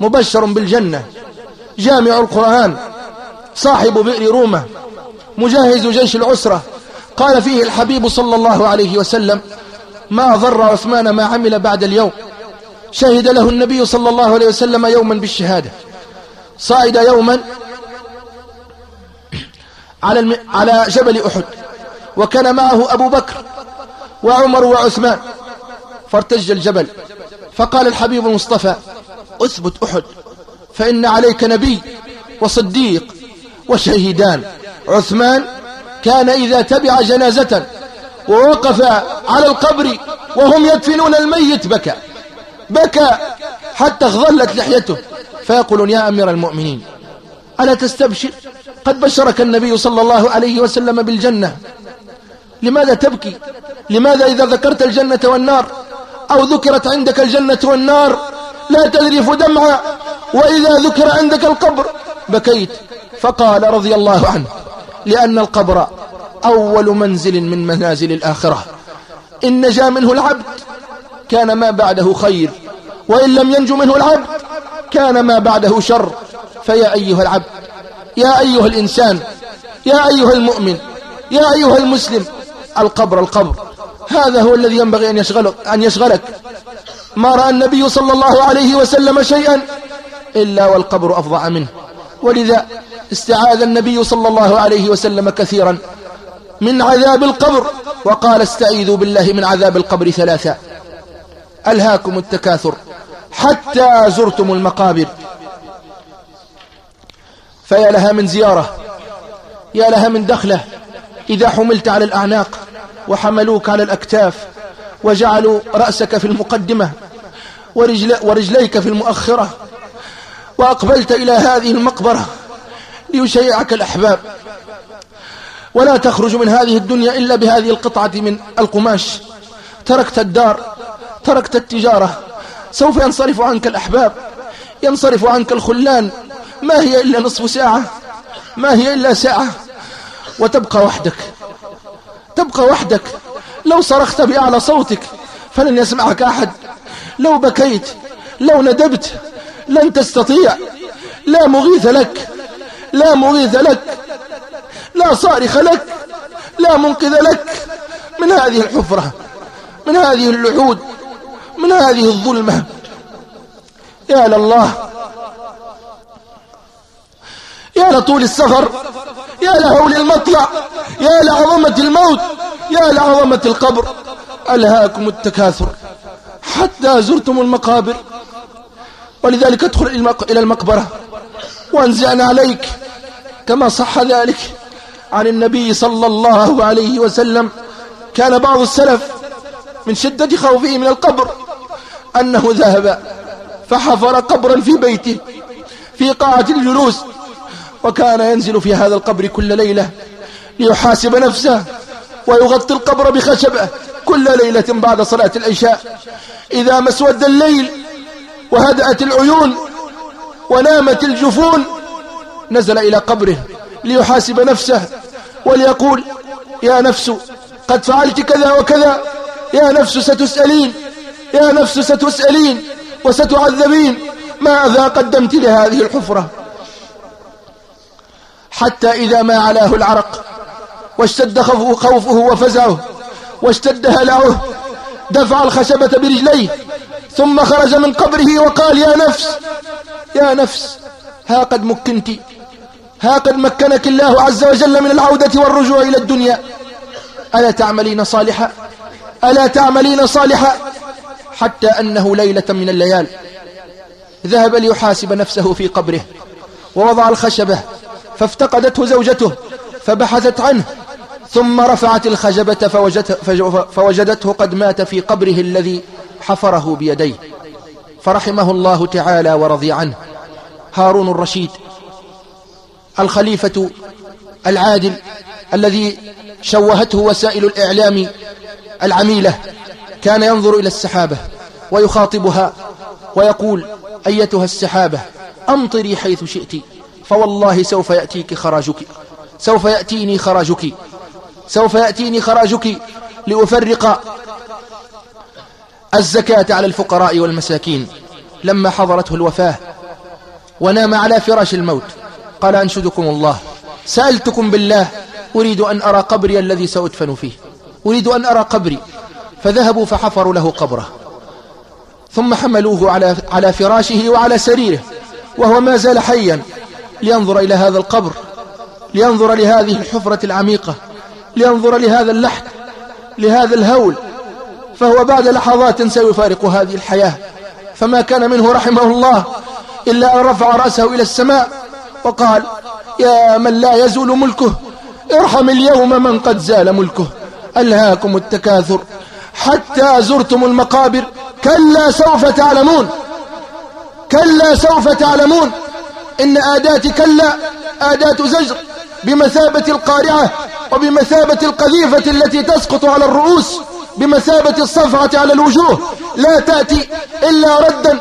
Speaker 1: مبشر بالجنة جامع القرآن صاحب بئر رومة مجهز جيش العسرة قال فيه الحبيب صلى الله عليه وسلم ما ضر عثمان ما عمل بعد اليوم شهد له النبي صلى الله عليه وسلم يوما بالشهادة صعد يوما على الم... على جبل أحد وكان معه أبو بكر وعمر وعثمان فارتج الجبل فقال الحبيب المصطفى أثبت أحد فإن عليك نبي وصديق وشهيدان عثمان كان إذا تبع جنازة ووقف على القبر وهم يدفنون الميت بكى بكى حتى اخضلت لحيته فيقولون يا أمير المؤمنين ألا تستبشر قد بشرك النبي صلى الله عليه وسلم بالجنة لماذا تبكي لماذا إذا ذكرت الجنة والنار أو ذكرت عندك الجنة والنار لا تذرف دمعة وإذا ذكر عندك القبر بكيت فقال رضي الله عنه لأن القبر أول منزل من منازل الآخرة إن نجا منه العبد كان ما بعده خير وإن لم ينج منه العبد كان ما بعده شر فيا أيها العبد يا أيها الإنسان يا أيها المؤمن يا أيها المسلم القبر القبر هذا هو الذي ينبغي أن يشغلك, أن يشغلك ما رأى النبي صلى الله عليه وسلم شيئا إلا والقبر أفظع منه ولذا استعاذ النبي صلى الله عليه وسلم كثيرا من عذاب القبر وقال استعيذوا بالله من عذاب القبر ثلاثا ألهاكم التكاثر حتى زرتم المقابر فيا لها من زيارة يا لها من دخلة إذا حملت على الأعناق وحملوك على الأكتاف وجعلوا رأسك في المقدمة ورجل ورجليك في المؤخرة وأقبلت إلى هذه المقبرة ليشيعك الأحباب ولا تخرج من هذه الدنيا إلا بهذه القطعة من القماش تركت الدار تركت التجارة سوف ينصرف عنك الأحباب ينصرف عنك الخلان ما هي إلا نصف ساعة ما هي إلا ساعة وتبقى وحدك تبقى وحدك لو صرخت بأعلى صوتك فلن يسمعك أحد لو بكيت لو ندبت لن تستطيع لا مغيث لك لا مغيث لك لا صارخ لك لا منقذ لك من هذه الحفرة من هذه اللحود من هذه الظلمة يا لله يا لطول السفر يا لهول المطلع يا لعظمة الموت يا لعظمة القبر ألهاكم التكاثر حتى زرتم المقابر ولذلك ادخل إلى المقبرة وانزعنا عليك كما صح ذلك عن النبي صلى الله عليه وسلم كان بعض السلف من شدة خوفه من القبر أنه ذهب فحفر قبرا في بيته في قاعة الجلوس وكان ينزل في هذا القبر كل ليلة ليحاسب نفسه ويغطي القبر بخشبة كل ليلة بعد صلاة العشاء إذا ما اسود الليل وهدأت العيون ونامت الجفون نزل إلى قبره ليحاسب نفسه وليقول يا نفس قد فعلت كذا وكذا يا نفس ستسألين يا نفس ستسألين وستعذبين ماذا قدمت لهذه الحفرة حتى إذا ما علاه العرق واشتد خوفه وفزعه واشتد هلعه دفع الخشبة برجليه ثم خرج من قبره وقال يا نفس يا نفس ها قد مكنت ها قد مكنك الله عز وجل من العودة والرجوع إلى الدنيا ألا تعملين صالحا ألا تعملين صالحا حتى أنه ليلة من الليال ذهب ليحاسب نفسه في قبره ووضع الخشبة فافتقدته زوجته فبحثت عنه ثم رفعت الخجبة فوجدته, فوجدته قد مات في قبره الذي حفره بيديه فرحمه الله تعالى ورضي عنه هارون الرشيد الخليفة العادل الذي شوهته وسائل الإعلام العميلة كان ينظر إلى السحابة ويخاطبها ويقول أيتها السحابة أمطري حيث شئت فوالله سوف يأتيك خراجك سوف يأتيني خراجك سوف يأتيني خراجك لأفرق الزكاة على الفقراء والمساكين لما حضرته الوفاة ونام على فراش الموت قال أنشدكم الله سألتكم بالله أريد أن أرى قبري الذي سأدفن فيه أريد أن أرى قبري فذهبوا فحفروا له قبره ثم حملوه على على فراشه وعلى سريره وهو ما زال حيا لينظر إلى هذا القبر لينظر لهذه الحفرة العميقة لينظر لهذا اللحن لهذا الهول فهو بعد لحظات سيفارق هذه الحياة فما كان منه رحمه الله إلا أن رفع رأسه إلى السماء وقال يا من لا يزول ملكه ارحم اليوم من قد زال ملكه ألهاكم التكاثر حتى زرتم المقابر كلا سوف تعلمون كلا سوف تعلمون إن آدات كلا آدات زجر بمثابة القارعة وبمثابة القذيفة التي تسقط على الرؤوس بمثابة الصفعة على الوجوه لا تأتي إلا ردا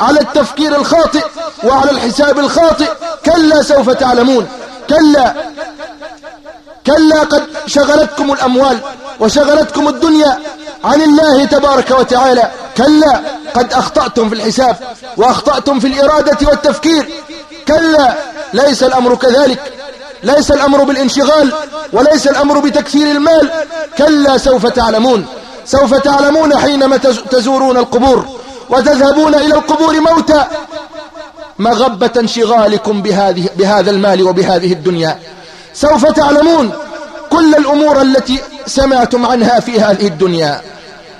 Speaker 1: على التفكير الخاطئ وعلى الحساب الخاطئ كلا سوف تعلمون كلا كلا قد شغلتكم الأموال وشغلتكم الدنيا عن الله تبارك وتعالى كلا قد أخطأتم في الحساب وأخطأتم في الإرادة والتفكير كلا ليس الأمر كذلك ليس الأمر بالانشغال وليس الأمر بتكثير المال كلا سوف تعلمون سوف تعلمون حينما تزورون القبور وتذهبون إلى القبور موتى مغبة انشغالكم بهذه بهذا المال وبهذه الدنيا سوف تعلمون كل الأمور التي سمعتم عنها في هذه الدنيا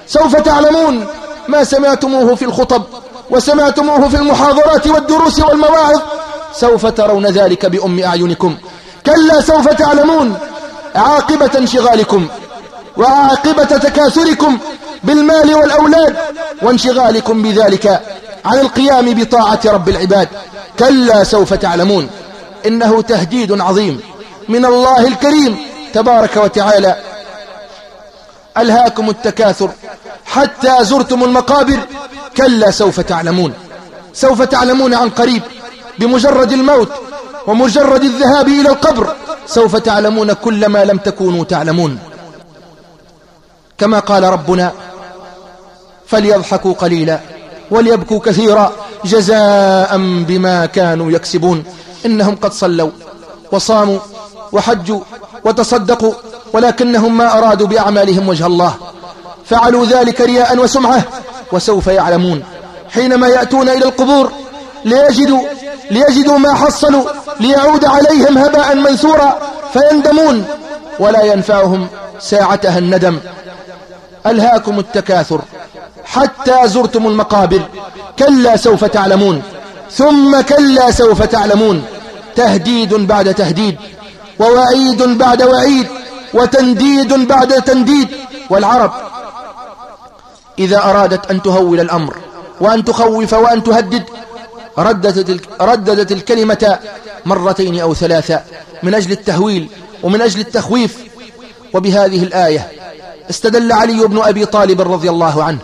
Speaker 1: سوف تعلمون ما سمعتموه في الخطب وسمعتموه في المحاضرات والدروس والمواعظ سوف ترون ذلك بأم أعينكم كلا سوف تعلمون عاقبة انشغالكم وعاقبة تكاثركم بالمال والأولاد وانشغالكم بذلك عن القيام بطاعة رب العباد كلا سوف تعلمون إنه تهديد عظيم من الله الكريم تبارك وتعالى ألهاكم التكاثر حتى زرتم المقابر كلا سوف تعلمون سوف تعلمون عن قريب بمجرد الموت ومجرد الذهاب إلى القبر سوف تعلمون كل ما لم تكونوا تعلمون كما قال ربنا فليضحكوا قليلا وليبكوا كثيرا جزاء بما كانوا يكسبون إنهم قد صلوا وصاموا وحجوا وتصدقوا ولكنهم ما أرادوا بأعمالهم وجه الله فعلوا ذلك رياء وسمعة وسوف يعلمون حينما يأتون إلى القبور ليجدوا ليجدوا ما حصلوا ليعود عليهم هباء منثورا فيندمون ولا ينفعهم ساعتها الندم ألهاكم التكاثر حتى زرتم المقابر كلا سوف تعلمون ثم كلا سوف تعلمون تهديد بعد تهديد ووعيد بعد وعيد وتنديد بعد تنديد والعرب إذا أرادت أن تهول الأمر وأن تخوف وأن تهدد رددت, رددت الكلمة مرتين أو ثلاثة من أجل التهويل ومن أجل التخويف وبهذه الآية استدل علي بن أبي طالب رضي الله عنه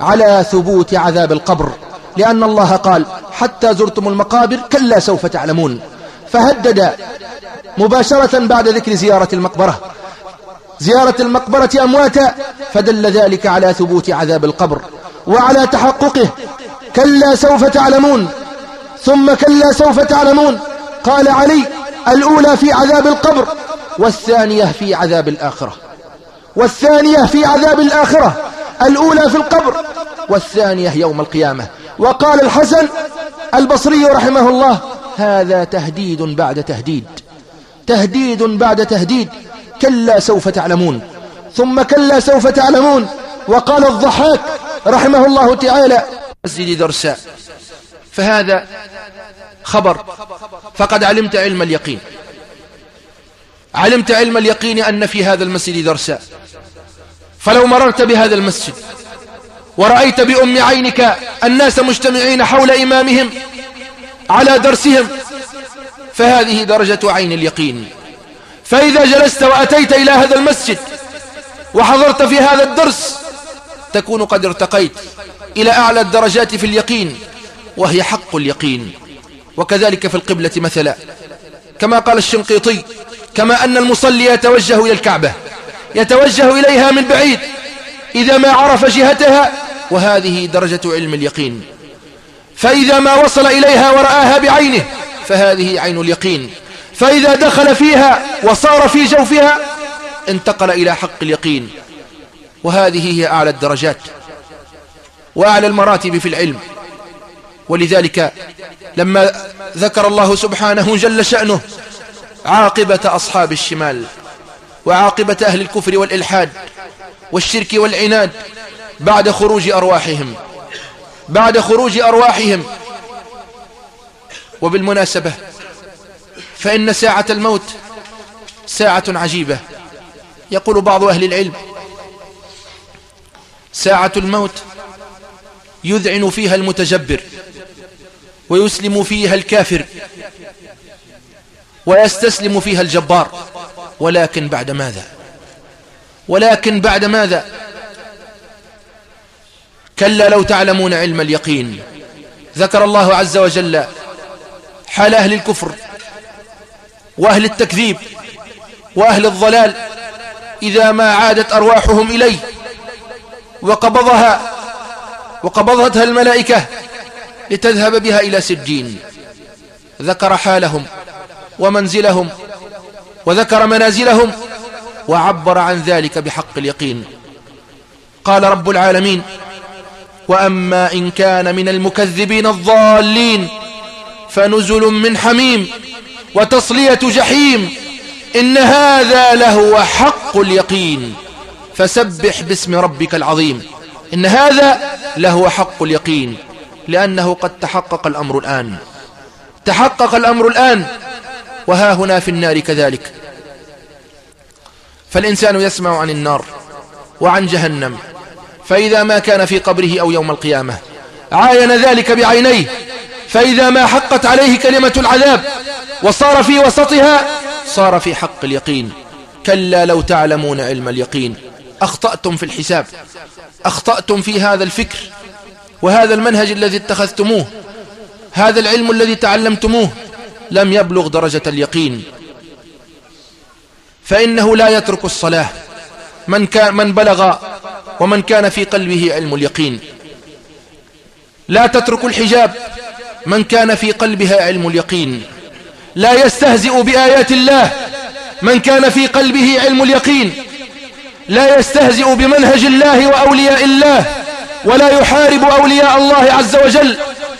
Speaker 1: على ثبوت عذاب القبر لأن الله قال حتى زرتم المقابر كلا سوف تعلمون فهدد مباشرة بعد ذكر زيارة المقبرة زيارة المقبرة أمواتا فدل ذلك على ثبوت عذاب القبر وعلى تحققه كلا سوف تعلمون ثم كلا سوف تعلمون قال علي الأولى في عذاب القبر والثانية في عذاب الآخرة والثانية في عذاب الآخرة الأولى في القبر والثانية يوم القيامة وقال الحسن البصري رحمه الله هذا تهديد بعد تهديد تهديد بعد تهديد كلا سوف تعلمون ثم كلا سوف تعلمون وقال الضحاك رحمه الله تعالى مسجد درساء فهذا خبر فقد علمت علم اليقين علمت علم اليقين أن في هذا المسجد درساء فلو مررت بهذا المسجد ورأيت بأم عينك الناس مجتمعين حول إمامهم على درسهم فهذه درجة عين اليقين فإذا جلست وأتيت إلى هذا المسجد وحضرت في هذا الدرس تكون قد ارتقيت إلى أعلى الدرجات في اليقين وهي حق اليقين وكذلك في القبلة مثلا كما قال الشنقيطي كما أن المصلي يتوجه إلى الكعبة يتوجه إليها من بعيد إذا ما عرف جهتها وهذه درجة علم اليقين فإذا ما وصل إليها ورآها بعينه فهذه عين اليقين فإذا دخل فيها وصار في جوفها انتقل إلى حق اليقين وهذه هي أعلى الدرجات وأعلى المراتب في العلم ولذلك لما ذكر الله سبحانه جل شأنه عاقبة أصحاب الشمال وعاقبة أهل الكفر والإلحاد والشرك والعناد بعد خروج أرواحهم بعد خروج أرواحهم وبالمناسبة فإن ساعة الموت ساعة عجيبة يقول بعض أهل العلم ساعة الموت يذعن فيها المتجبر ويسلم فيها الكافر ويستسلم فيها الجبار ولكن بعد ماذا ولكن بعد ماذا كلا لو تعلمون علم اليقين ذكر الله عز وجل حال أهل الكفر وأهل التكذيب وأهل الضلال إذا ما عادت أرواحهم إليه وقبضها وقبضتها الملائكة لتذهب بها إلى سجين ذكر حالهم ومنزلهم وذكر منازلهم وعبر عن ذلك بحق اليقين قال رب العالمين وأما إن كان من المكذبين الضالين فنزل من حميم وتصلية جحيم إن هذا لهو حق اليقين فسبح باسم ربك العظيم إن هذا لهو حق اليقين لأنه قد تحقق الأمر الآن تحقق الأمر الآن وها هنا في النار كذلك فالإنسان يسمع عن النار وعن جهنم فإذا ما كان في قبره أو يوم القيامة عاين ذلك بعينيه فإذا ما حقت عليه كلمة العذاب وصار في وسطها صار في حق اليقين كلا لو تعلمون علم اليقين أخطأتم في الحساب أخطأتم في هذا الفكر وهذا المنهج الذي اتخذتموه هذا العلم الذي تعلمتموه لم يبلغ درجة اليقين فإنه لا يترك الصلاة من, كان من بلغ ومن كان في قلبه علم اليقين لا تترك الحجاب من كان في قلبها علم اليقين لا يستهزئ بآيات الله من كان في قلبه علم اليقين لا يستهزئ بمنهج الله وأولياء الله ولا يحارب أولياء الله عز وجل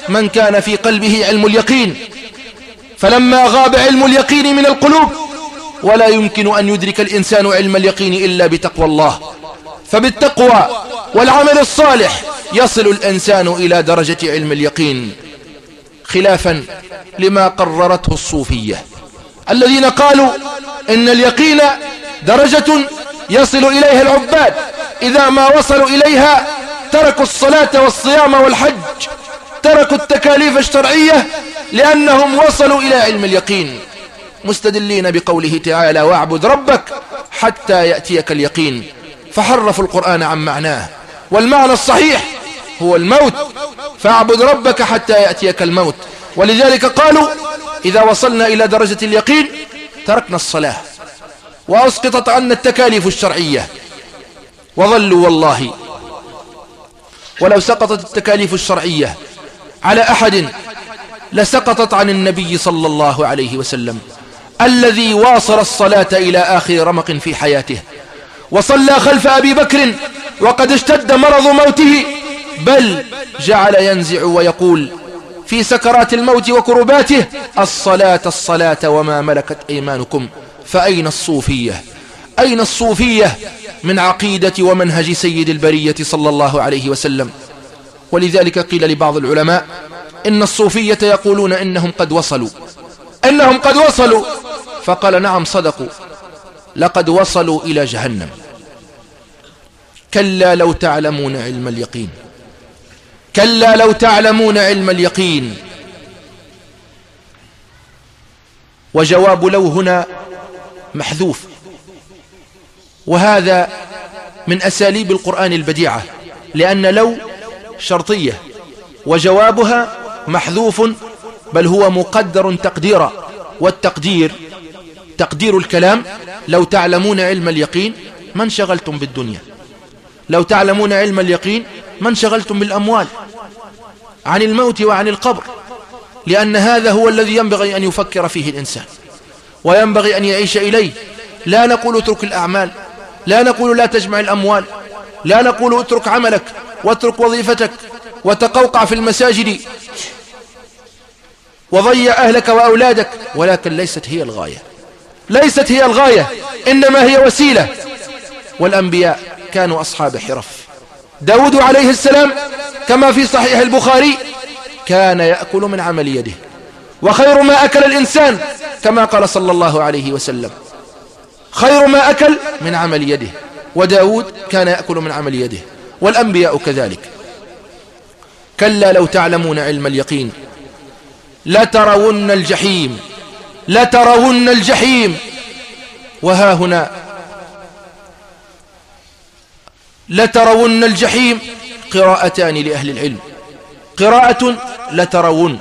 Speaker 1: من كان في قلبه علم اليقين فلما غاب علم اليقين من القلوب ولا يمكن أن يدرك الإنسان علم اليقين إلا بتقوى الله فبالتقوى والعمل الصالح يصل الإنسان إلى درجة علم اليقين خلافا لما قررته الصوفية الذين قالوا إن اليقين درجة يصل إليها العباد إذا ما وصلوا إليها تركوا الصلاة والصيام والحج تركوا التكاليف الشرعية لأنهم وصلوا إلى علم اليقين مستدلين بقوله تعالى واعبد ربك حتى يأتيك اليقين فحرفوا القرآن عن معناه والمعنى الصحيح هو الموت فاعبد ربك حتى يأتيك الموت ولذلك قالوا إذا وصلنا إلى درجة اليقين تركنا الصلاة وأسقطت عنا التكاليف الشرعية وظلوا والله ولو سقطت التكاليف الشرعية على أحد لسقطت عن النبي صلى الله عليه وسلم الذي واصل الصلاة إلى آخر رمق في حياته وصلى خلف أبي بكر وقد اشتد مرض موته بل جعل ينزع ويقول في سكرات الموت وكرباته الصلاة الصلاة وما ملكت أيمانكم فأين الصوفية أين الصوفية من عقيدة ومنهج سيد البرية صلى الله عليه وسلم ولذلك قيل لبعض العلماء إن الصوفية يقولون إنهم قد وصلوا إنهم قد وصلوا فقال نعم صدقوا لقد وصلوا إلى جهنم كلا لو تعلمون علم اليقين كلا لو تعلمون علم اليقين وجواب لو هنا محذوف وهذا من أساليب القرآن البديعة لأن لو شرطية وجوابها محذوف بل هو مقدر تقديرا والتقدير تقدير الكلام لو تعلمون علم اليقين ما انشغلتم بالدنيا لو تعلمون علم اليقين ما انشغلتم بالأموال عن الموت وعن القبر لأن هذا هو الذي ينبغي أن يفكر فيه الإنسان وينبغي أن يعيش إليه لا نقول اترك الأعمال لا نقول لا تجمع الأموال لا نقول اترك عملك واترك وظيفتك وتقوقع في المساجد وضيع أهلك وأولادك ولكن ليست هي الغاية ليست هي الغاية إنما هي وسيلة والأنبياء كانوا أصحاب حرف داود عليه السلام كما في صحيح البخاري كان يأكل من عمل يده وخير ما أكل الإنسان كما قال صلى الله عليه وسلم خير ما أكل من عمل يده وداود كان يأكل من عمل يده والأنبياء كذلك كلا لو تعلمون علم اليقين لترون الجحيم لترون الجحيم وها هنا لترون الجحيم قراءتان لأهل العلم قراءة لترون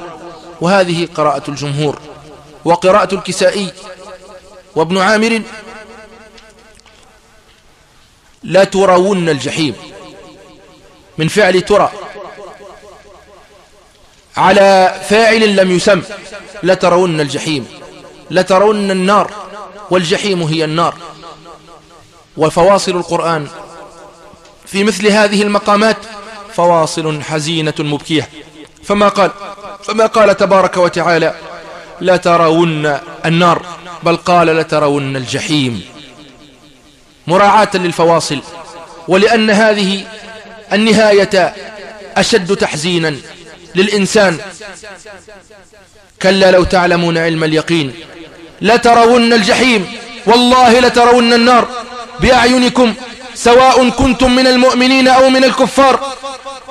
Speaker 1: وهذه قراءة الجمهور وقراءة الكسائي وابن عامر لا ترون الجحيم من فعل ترى على فاعل لم يسم لترون الجحيم لترون النار والجحيم هي النار وفواصل القرآن في مثل هذه المقامات فواصل حزينة مبكية فما قال فما قال تبارك وتعالى لترون النار بل قال لترون الجحيم مراعاة للفواصل ولأن هذه النهاية أشد تحزينا للإنسان كلا لو تعلمون علم اليقين لترون الجحيم والله لترون النار بأعينكم سواء كنتم من المؤمنين أو من الكفار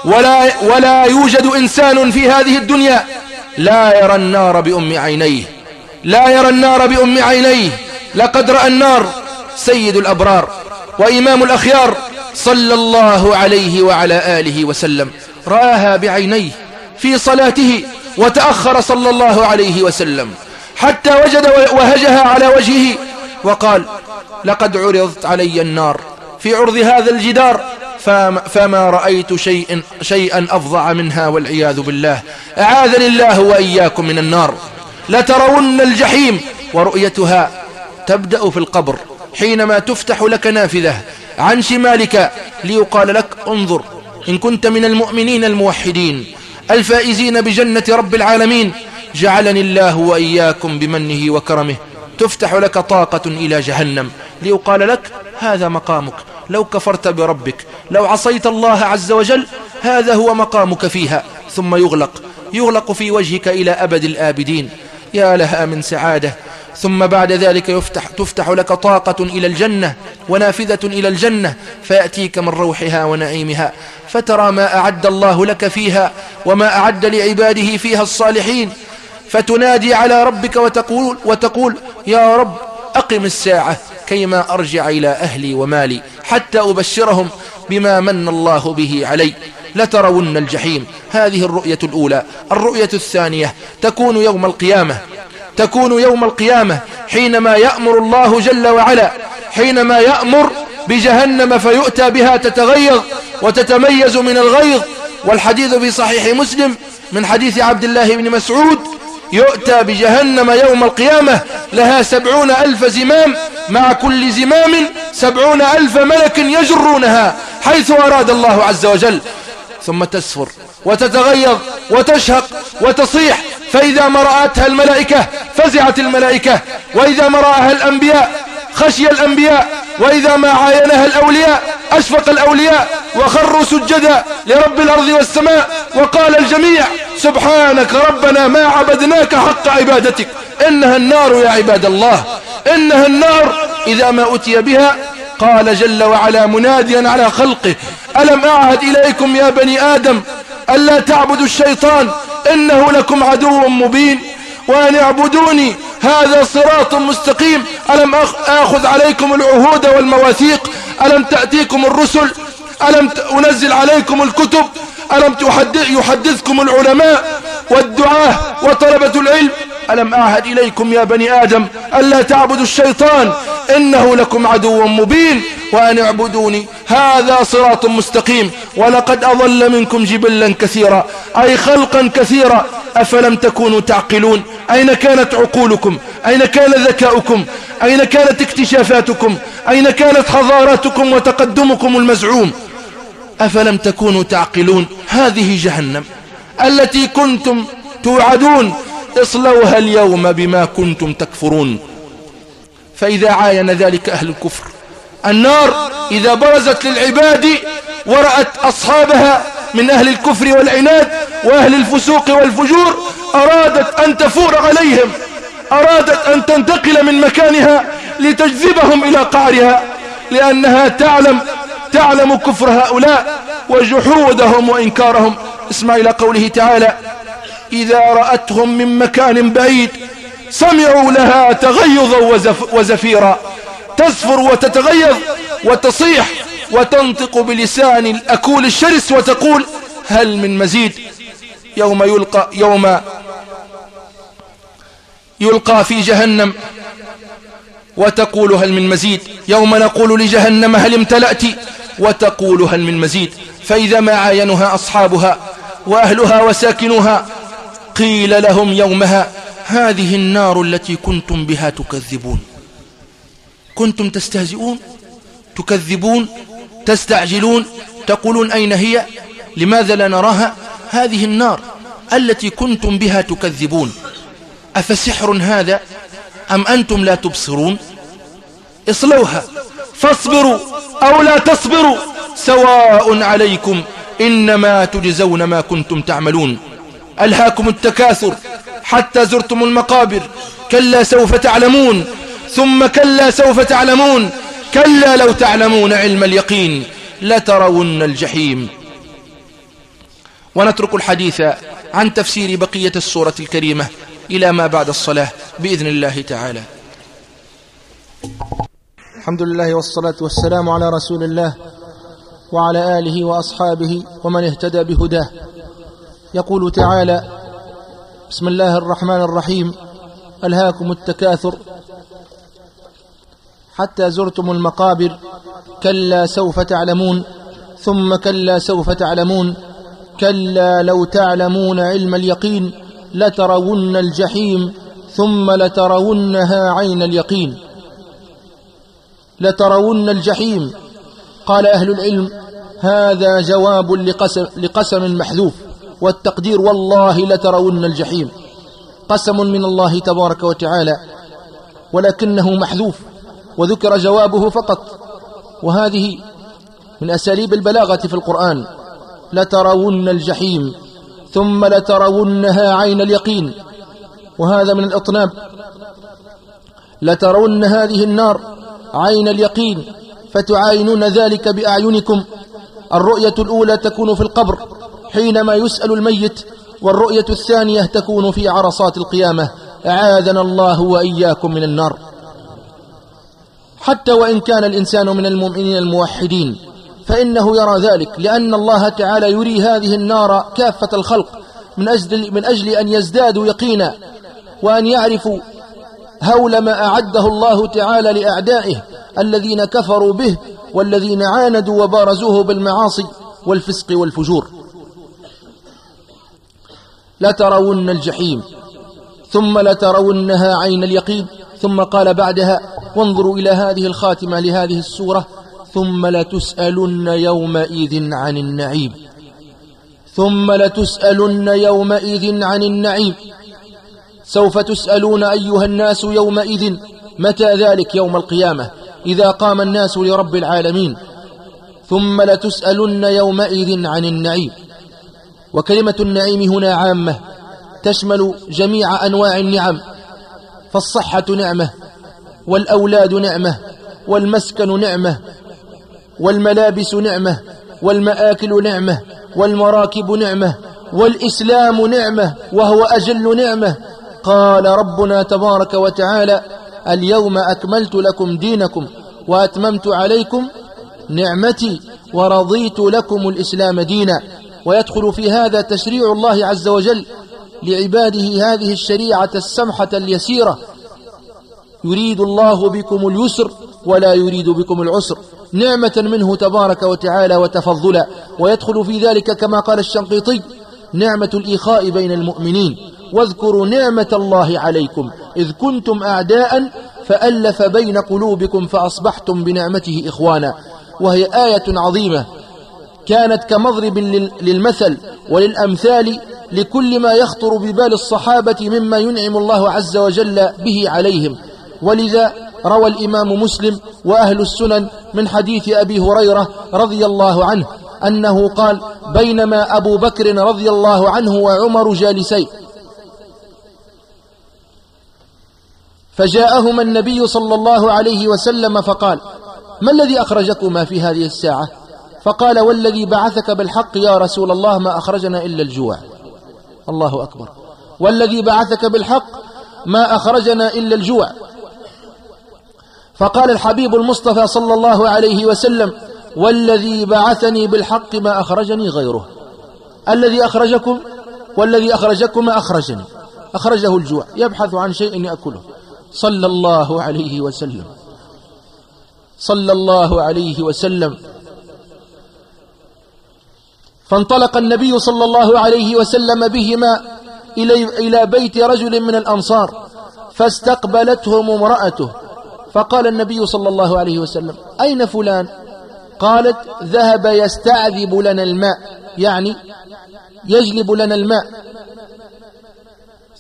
Speaker 1: ولا, ولا يوجد إنسان في هذه الدنيا لا يرى النار بأم عينيه لا يرى النار بأم عينيه لقد رأى النار سيد الأبرار وإمام الأخيار صلى الله عليه وعلى آله وسلم رآها بعينيه في صلاته وتأخر صلى الله عليه وسلم حتى وجد وهجها على وجهه وقال لقد عرضت علي النار في عرض هذا الجدار فما, فما رأيت شيء شيئا أفظع منها والعياذ بالله أعاذني الله وإياكم من النار لترون الجحيم ورؤيتها تبدأ في القبر حينما تفتح لك نافذة عن شمالك ليقال لك انظر إن كنت من المؤمنين الموحدين الفائزين بجنة رب العالمين جعلني الله وإياكم بمنه وكرمه تفتح لك طاقة إلى جهنم ليقال لك هذا مقامك لو كفرت بربك لو عصيت الله عز وجل هذا هو مقامك فيها ثم يغلق يغلق في وجهك إلى أبد الآبدين يا لها من سعادة ثم بعد ذلك يفتح تفتح لك طاقة إلى الجنة ونافذة إلى الجنة فيأتيك من روحها ونعيمها فترى ما أعد الله لك فيها وما أعد لعباده فيها الصالحين فتنادي على ربك وتقول, وتقول يا رب أقم الساعة كيما أرجع إلى أهلي ومالي حتى أبشرهم بما من الله به علي لترون الجحيم هذه الرؤية الأولى الرؤية الثانية تكون يوم القيامة تكون يوم القيامة حينما يأمر الله جل وعلا حينما يأمر بجهنم فيؤتى بها تتغيظ وتتميز من الغيظ والحديث في صحيح مسلم من حديث عبد الله بن مسعود يؤتى بجهنم يوم القيامة لها سبعون ألف زمام مع كل زمام سبعون ألف ملك يجرونها حيث أراد الله عز وجل ثم تسفر وتتغيظ وتشهق وتصيح فإذا ما رأتها الملائكة فزعت الملائكة وإذا ما رأها الأنبياء خشي الأنبياء وإذا ما عاينها الأولياء أشفق الأولياء وخروا سجدا لرب الأرض والسماء وقال الجميع سبحانك ربنا ما عبدناك حق عبادتك إنها النار يا عباد الله إنها النار إذا ما أتي بها قال جل وعلا مناديا على خلقه ألم أعهد إليكم يا بني آدم ألا تعبدوا الشيطان إنه لكم عدو مبين وأن يعبدوني هذا صراط مستقيم ألم أخذ عليكم العهود والمواثيق ألم تأتيكم الرسل ألم أنزل عليكم الكتب ألم يحدثكم العلماء والدعاة وطلبة العلم ألم أعهد إليكم يا بني آدم ألا تعبدوا الشيطان إنه لكم عدو مبين وأن اعبدوني هذا صراط مستقيم ولقد أضل منكم جبلا كثيرا أي خلقا كثيرا أفلم تكونوا تعقلون أين كانت عقولكم أين كان ذكاؤكم أين كانت اكتشافاتكم أين كانت حضاراتكم وتقدمكم المزعوم أفلم تكونوا تعقلون هذه جهنم التي كنتم توعدون اصلوها اليوم بما كنتم تكفرون فإذا عاين ذلك أهل الكفر النار إذا برزت للعباد ورأت أصحابها من أهل الكفر والعناد وأهل الفسوق والفجور أرادت أن تفور عليهم أرادت أن تنتقل من مكانها لتجذبهم إلى قعرها لأنها تعلم تعلم كفر هؤلاء وجحودهم وإنكارهم اسمع إلى قوله تعالى إذا رأتهم من مكان بعيد سمعوا لها تغيظا وزف وزفيرا تزفر وتتغيظ وتصيح وتنطق بلسان الأكول الشرس وتقول هل من مزيد يوم يلقى يوم يلقى في جهنم وتقول هل من مزيد يوم نقول لجهنم هل امتلأت وتقول هل من مزيد فإذا ما عاينها أصحابها وأهلها وساكنها قيل لهم يومها هذه النار التي كنتم بها تكذبون كنتم تستهزئون تكذبون تستعجلون تقولون أين هي لماذا لا نراها هذه النار التي كنتم بها تكذبون أفسحر هذا أم أنتم لا تبصرون اصلوها فاصبروا أو لا تصبروا سواء عليكم إنما تجزون ما كنتم تعملون ألهاكم التكاثر حتى زرتم المقابر كلا سوف تعلمون ثم كلا سوف تعلمون كلا لو تعلمون علم اليقين لترون الجحيم ونترك الحديث عن تفسير بقية السورة الكريمة إلى ما بعد الصلاة بإذن الله تعالى الحمد لله والصلاة والسلام على رسول الله وعلى آله وأصحابه ومن اهتدى بهداه يقول تعالى بسم الله الرحمن الرحيم ألهاكم التكاثر حتى زرتم المقابر كلا سوف تعلمون ثم كلا سوف تعلمون كلا لو تعلمون علم اليقين لترون الجحيم ثم لترونها عين اليقين لترون الجحيم قال أهل العلم هذا جواب لقسم, لقسم محذوف والتقدير والله لترون الجحيم قسم من الله تبارك وتعالى ولكنه محذوف وذكر جوابه فقط وهذه من أساليب البلاغة في القرآن لترون الجحيم ثم لترونها عين اليقين وهذا من الإطناب لترون هذه النار عين اليقين فتعاينون ذلك بأعينكم الرؤية الأولى تكون في القبر حينما يسأل الميت والرؤية الثانية تكون في عرصات القيامة أعاذنا الله وإياكم من النار حتى وإن كان الإنسان من المؤمنين الموحدين فإنه يرى ذلك لأن الله تعالى يري هذه النار كافة الخلق من أجل, من أجل أن يزدادوا يقينا وأن يعرفوا هول ما أعده الله تعالى لأعدائه الذين كفروا به والذين عاندوا وبارزوه بالمعاصي والفسق والفجور لترون الجحيم ثم لترونها عين اليقين ثم قال بعدها وانظروا إلى هذه الخاتمة لهذه السورة ثم لتسألن يومئذ عن النعيم ثم لتسألن يومئذ عن النعيم سوف تسألون أيها الناس يومئذ متى ذلك يوم القيامة إذا قام الناس لرب العالمين ثم لتسألن يومئذ عن النعيم وكلمة النعيم هنا عامة تشمل جميع أنواع النعم فالصحة نعمة والأولاد نعمة والمسكن نعمة والملابس نعمة والمآكل نعمة والمراكب نعمة والإسلام نعمة وهو أجل نعمة قال ربنا تبارك وتعالى اليوم أكملت لكم دينكم وأتممت عليكم نعمتي ورضيت لكم الإسلام دينا ويدخل في هذا تشريع الله عز وجل لعباده هذه الشريعة السمحة اليسيرة يريد الله بكم اليسر ولا يريد بكم العسر نعمة منه تبارك وتعالى وتفضلا ويدخل في ذلك كما قال الشنقيطي نعمة الإخاء بين المؤمنين واذكروا نعمة الله عليكم إذ كنتم أعداء فألف بين قلوبكم فأصبحتم بنعمته إخوانا وهي آية عظيمة كانت كمضرب للمثل وللأمثال لكل ما يخطر ببال الصحابة مما ينعم الله عز وجل به عليهم ولذا روى الإمام مسلم وأهل السنن من حديث أبي هريرة رضي الله عنه أنه قال بينما أبو بكر رضي الله عنه وعمر جالسين فجاءهما النبي صلى الله عليه وسلم فقال ما الذي أخرجكما في هذه الساعة فقال والذي بعثك بالحق يا رسول الله ما أخرجنا إلا الجوع الله أكبر والذي بعثك بالحق ما أخرجنا إلا الجوع فقال الحبيب المصطفى صلى الله عليه وسلم والذي بعثني بالحق ما أخرجني غيره الذي أخرجكم والذي أخرجكم ما أخرجني أخرجه الجوع يبحث عن شيء يأكله صلى الله عليه وسلم صلى الله عليه وسلم فانطلق النبي صلى الله عليه وسلم بهما إلى بيت رجل من الأنصار فاستقبلتهم امرأته فقال النبي صلى الله عليه وسلم أين فلان قالت ذهب يستعذب لنا الماء يعني يجلب لنا الماء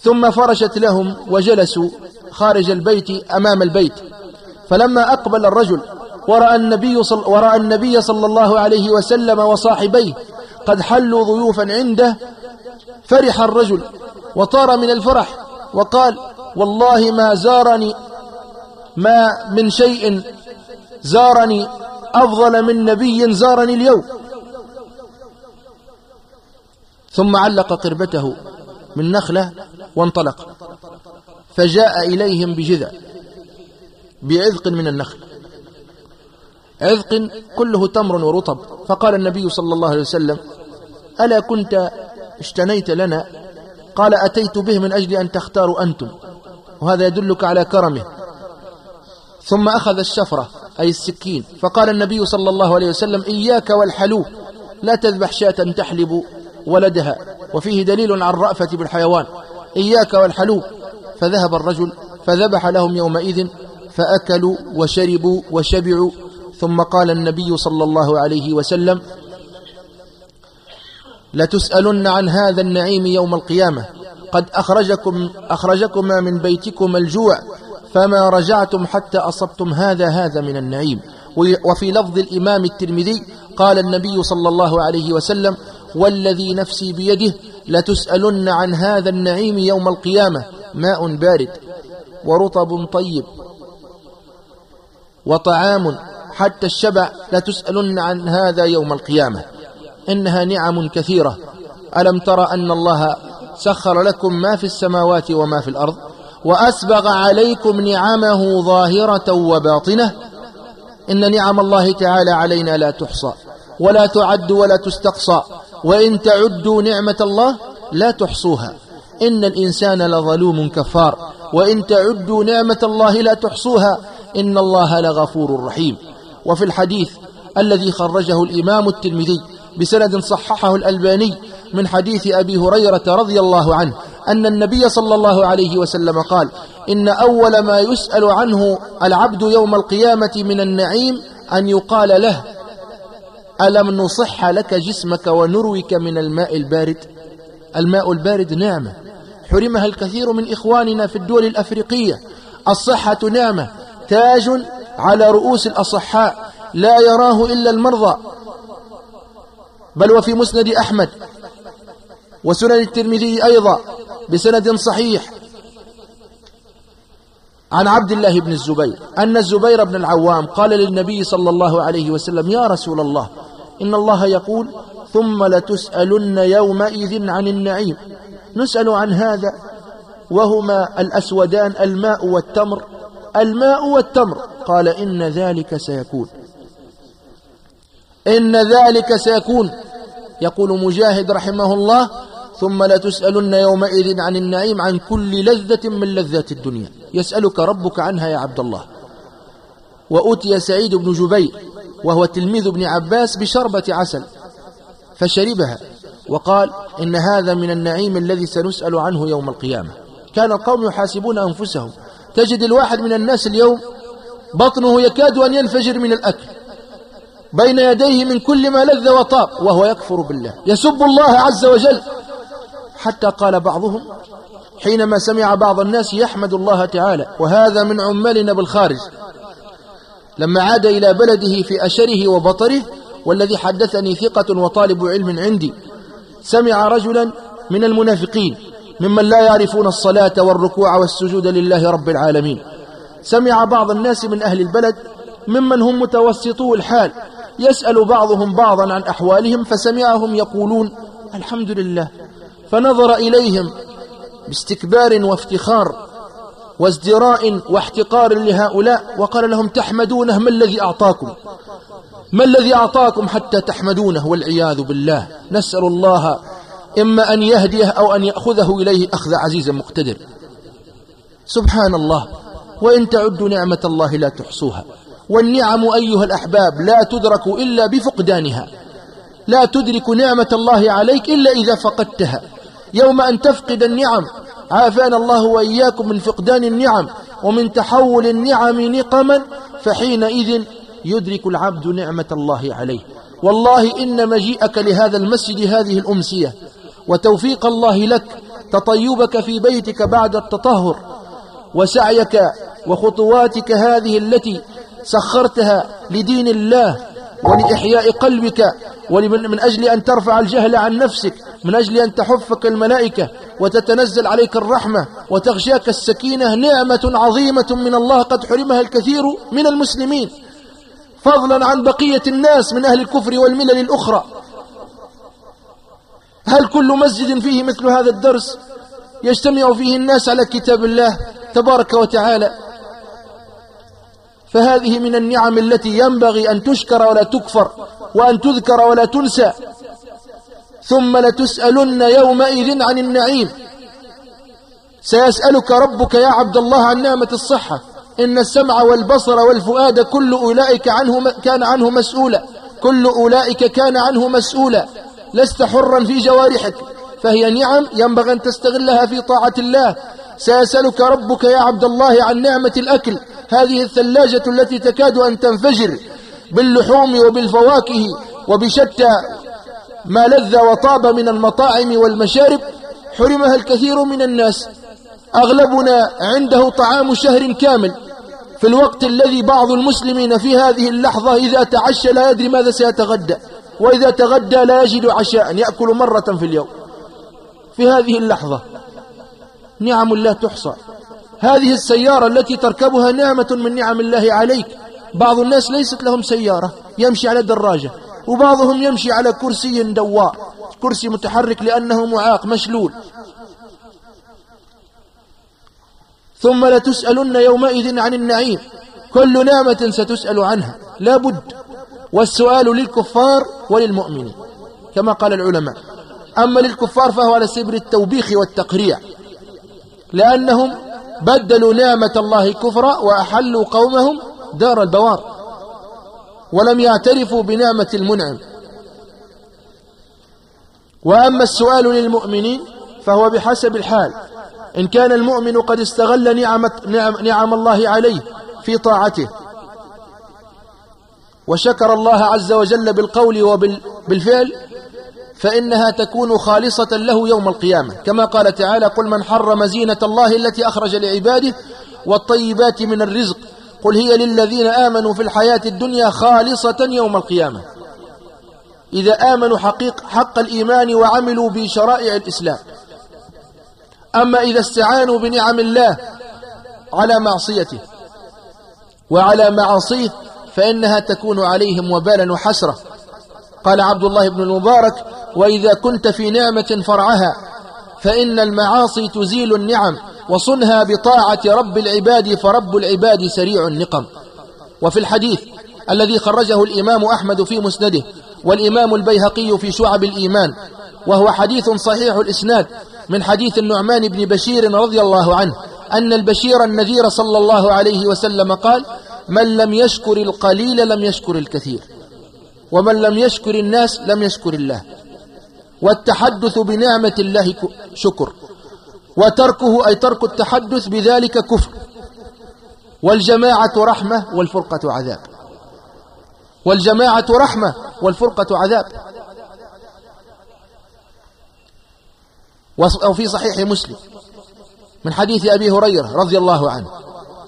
Speaker 1: ثم فرشت لهم وجلسوا خارج البيت أمام البيت فلما أقبل الرجل ورأى النبي صل ورأى النبي صلى الله عليه وسلم وصاحبيه قد حلوا ضيوفا عنده فرح الرجل وطار من الفرح وقال والله ما زارني ما من شيء زارني أفضل من نبي زارني اليوم ثم علق قربته من نخلة وانطلق فجاء إليهم بجذع بعذق من النخل عذق كله تمر ورطب فقال النبي صلى الله عليه وسلم ألا كنت اشتنيت لنا قال أتيت به من أجل أن تختاروا أنتم وهذا يدلك على كرمه ثم أخذ الشفرة أي السكين فقال النبي صلى الله عليه وسلم إياك والحلو لا تذبح شاة تحلب ولدها وفيه دليل عن رأفة بالحيوان إياك والحلو فذهب الرجل فذبح لهم يومئذ فأكلوا وشربوا وشبعوا ثم قال النبي صلى الله عليه وسلم لتسألن عن هذا النعيم يوم القيامة قد أخرجكم أخرجكما من بيتكما الجوع فما رجعتم حتى أصبتم هذا هذا من النعيم وفي لفظ الإمام الترمذي قال النبي صلى الله عليه وسلم والذي نفسي بيده لتسألن عن هذا النعيم يوم القيامة ماء بارد ورطب طيب وطعام حتى الشبع لتسألن عن هذا يوم القيامة إنها نعم كثيرة ألم تر أن الله سخر لكم ما في السماوات وما في الأرض واسبغ عليكم نعمه ظاهره وباطنه ان نعم الله تعالى علينا لا تحصى ولا تعد ولا تستقصى وان تعدوا نعمه الله لا تحصوها ان الانسان لظلوم كفار وان تعدوا نعمه الله لا تحصوها ان الله لغفور رحيم وفي الحديث الذي خرجه الامام الترمذي بسند صححه الالباني من حديث ابي هريره رضي الله عنه أن النبي صلى الله عليه وسلم قال إن أول ما يسأل عنه العبد يوم القيامة من النعيم أن يقال له ألم نصح لك جسمك ونروك من الماء البارد الماء البارد نعمة حرمها الكثير من إخواننا في الدول الأفريقية الصحة نعمة تاج على رؤوس الأصحاء لا يراه إلا المرضى بل وفي مسند أحمد وسنن الترمذي أيضا بسند صحيح عن عبد الله بن الزبير أن الزبير بن العوام قال للنبي صلى الله عليه وسلم يا رسول الله إن الله يقول ثم لتسألن يومئذ عن النعيم نسأل عن هذا وهما الأسودان الماء والتمر الماء والتمر قال إن ذلك سيكون إن ذلك سيكون يقول مجاهد رحمه الله ثم لا تسألن يومئذ عن النعيم عن كل لذة من لذات الدنيا يسألك ربك عنها يا عبد الله وأتي سعيد بن جبير وهو تلميذ ابن عباس بشربة عسل فشربها وقال إن هذا من النعيم الذي سنسأل عنه يوم القيامة كان القوم يحاسبون أنفسهم تجد الواحد من الناس اليوم بطنه يكاد أن ينفجر من الأكل بين يديه من كل ما لذ وطاب وهو يكفر بالله يسب الله عز وجل حتى قال بعضهم حينما سمع بعض الناس يحمد الله تعالى وهذا من عمالنا بالخارج لما عاد إلى بلده في أشره وبطره والذي حدثني ثقة وطالب علم عندي سمع رجلا من المنافقين ممن لا يعرفون الصلاة والركوع والسجود لله رب العالمين سمع بعض الناس من أهل البلد ممن هم متوسطو الحال يسأل بعضهم بعضا عن أحوالهم فسمعهم يقولون الحمد لله فنظر إليهم باستكبار وافتخار وازدراء واحتقار لهؤلاء وقال لهم تحمدونه ما الذي أعطاكم ما الذي أعطاكم حتى تحمدونه والعياذ بالله نسأل الله إما أن يهديه أو أن يأخذه إليه أخذ عزيز مقتدر سبحان الله وإن تعدوا نعمة الله لا تحصوها والنعم أيها الأحباب لا تدرك إلا بفقدانها لا تدرك نعمة الله عليك إلا إذا فقدتها يوم أن تفقد النعم عافانا الله وإياكم من فقدان النعم ومن تحول النعم نقما فحينئذ يدرك العبد نعمة الله عليه والله إن مجيئك لهذا المسجد هذه الأمسية وتوفيق الله لك تطيبك في بيتك بعد التطهر وسعيك وخطواتك هذه التي سخرتها لدين الله ولإحياء قلبك ومن أجل أن ترفع الجهل عن نفسك من أجل أن تحفك الملائكة وتتنزل عليك الرحمة وتغشاك السكينة نعمة عظيمة من الله قد حرمها الكثير من المسلمين فضلا عن بقية الناس من أهل الكفر والملل الأخرى هل كل مسجد فيه مثل هذا الدرس يجتمع فيه الناس على كتاب الله تبارك وتعالى فهذه من النعم التي ينبغي أن تشكر ولا تكفر وأن تذكر ولا تنسى ثم لتسألن يومئذ عن النعيم سيسألك ربك يا عبد الله عن نعمة الصحة إن السمع والبصر والفؤاد كل أولئك عنه كان عنه مسؤولا كل أولئك كان عنه مسؤولا لست حرا في جوارحك فهي نعم ينبغي أن تستغلها في طاعة الله سيسألك ربك يا عبد الله عن نعمة الأكل هذه الثلاجة التي تكاد أن تنفجر باللحوم وبالفواكه وبشتى ما لذ وطاب من المطاعم والمشارب حرمها الكثير من الناس أغلبنا عنده طعام شهر كامل في الوقت الذي بعض المسلمين في هذه اللحظة إذا تعشى لا يدري ماذا سيتغدى وإذا تغدى لا يجد عشاء يأكل مرة في اليوم في هذه اللحظة نعم لا تحصى هذه السيارة التي تركبها نعمة من نعم الله عليك بعض الناس ليست لهم سيارة يمشي على دراجة وبعضهم يمشي على كرسي دواء كرسي متحرك لأنه معاق مشلول ثم لتسألن يومئذ عن النعيم كل نعمة ستسأل عنها لا بد والسؤال للكفار وللمؤمنين كما قال العلماء أما للكفار فهو على سبر التوبيخ والتقريع لأنهم بدلوا نعمة الله كفرا وأحلوا قومهم دار البوار ولم يعترفوا بنعمة المنعم وأما السؤال للمؤمنين فهو بحسب الحال إن كان المؤمن قد استغل نعمة نعم, نعم الله عليه في طاعته وشكر الله عز وجل بالقول وبالفعل فإنها تكون خالصة له يوم القيامة كما قال تعالى قل من حرم زينة الله التي أخرج لعباده والطيبات من الرزق قل هي للذين آمنوا في الحياة الدنيا خالصة يوم القيامة إذا آمنوا حقيق حق الإيمان وعملوا بشرائع الإسلام أما إذا استعانوا بنعم الله على معصيته وعلى معاصيه فإنها تكون عليهم وبالا وحسرة قال عبد الله بن المبارك وإذا كنت في نعمة فرعها فإن المعاصي تزيل النعم وصنها بطاعة رب العباد فرب العباد سريع النقم وفي الحديث الذي خرجه الإمام أحمد في مسنده والإمام البيهقي في شعب الإيمان وهو حديث صحيح الإسناد من حديث النعمان بن بشير رضي الله عنه أن البشير النذير صلى الله عليه وسلم قال من لم يشكر القليل لم يشكر الكثير ومن لم يشكر الناس لم يشكر الله والتحدث بنعمة الله شكر وتركه أي ترك التحدث بذلك كفر والجماعة رحمة والفرقة عذاب والجماعة رحمة والفرقة عذاب وفي صحيح مسلم من حديث أبي هريرة رضي الله عنه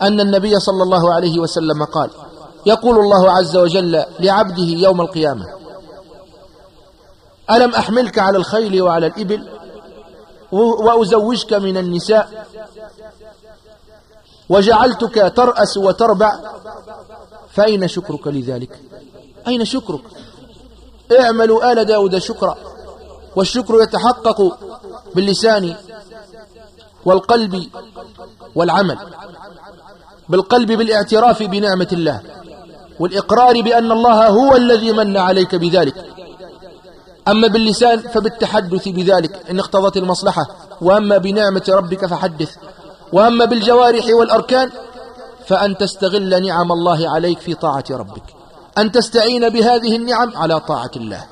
Speaker 1: أن النبي صلى الله عليه وسلم قال يقول الله عز وجل لعبده يوم القيامة ألم أحملك على الخيل وعلى الإبل وأزوجك من النساء وجعلتك ترأس وتربع فأين شكرك لذلك أين شكرك اعملوا آل داود شكرا والشكر يتحقق باللسان والقلب والعمل بالقلب بالاعتراف بنعمة الله والإقرار بأن الله هو الذي من عليك بذلك أما باللسان فبالتحدث بذلك إن اقتضت المصلحة وأما بنعمة ربك فحدث وأما بالجوارح والأركان فأن تستغل نعم الله عليك في طاعة ربك أن تستعين بهذه النعم على طاعة الله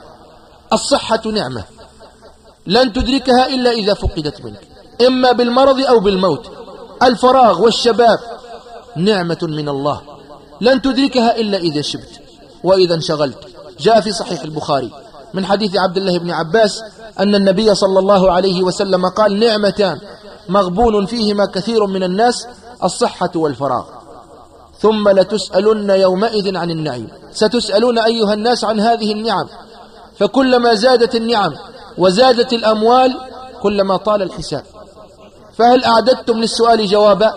Speaker 1: الصحة نعمة لن تدركها إلا إذا فقدت منك إما بالمرض أو بالموت الفراغ والشباب نعمة من الله لن تدركها إلا إذا شبت وإذا انشغلت جاء في صحيح البخاري من حديث عبد الله بن عباس أن النبي صلى الله عليه وسلم قال نعمتان مغبون فيهما كثير من الناس الصحة والفراغ ثم لتسألن يومئذ عن النعيم ستسألون أيها الناس عن هذه النعم فكلما زادت النعم وزادت الأموال كلما طال الحساب فهل أعددتم للسؤال جوابا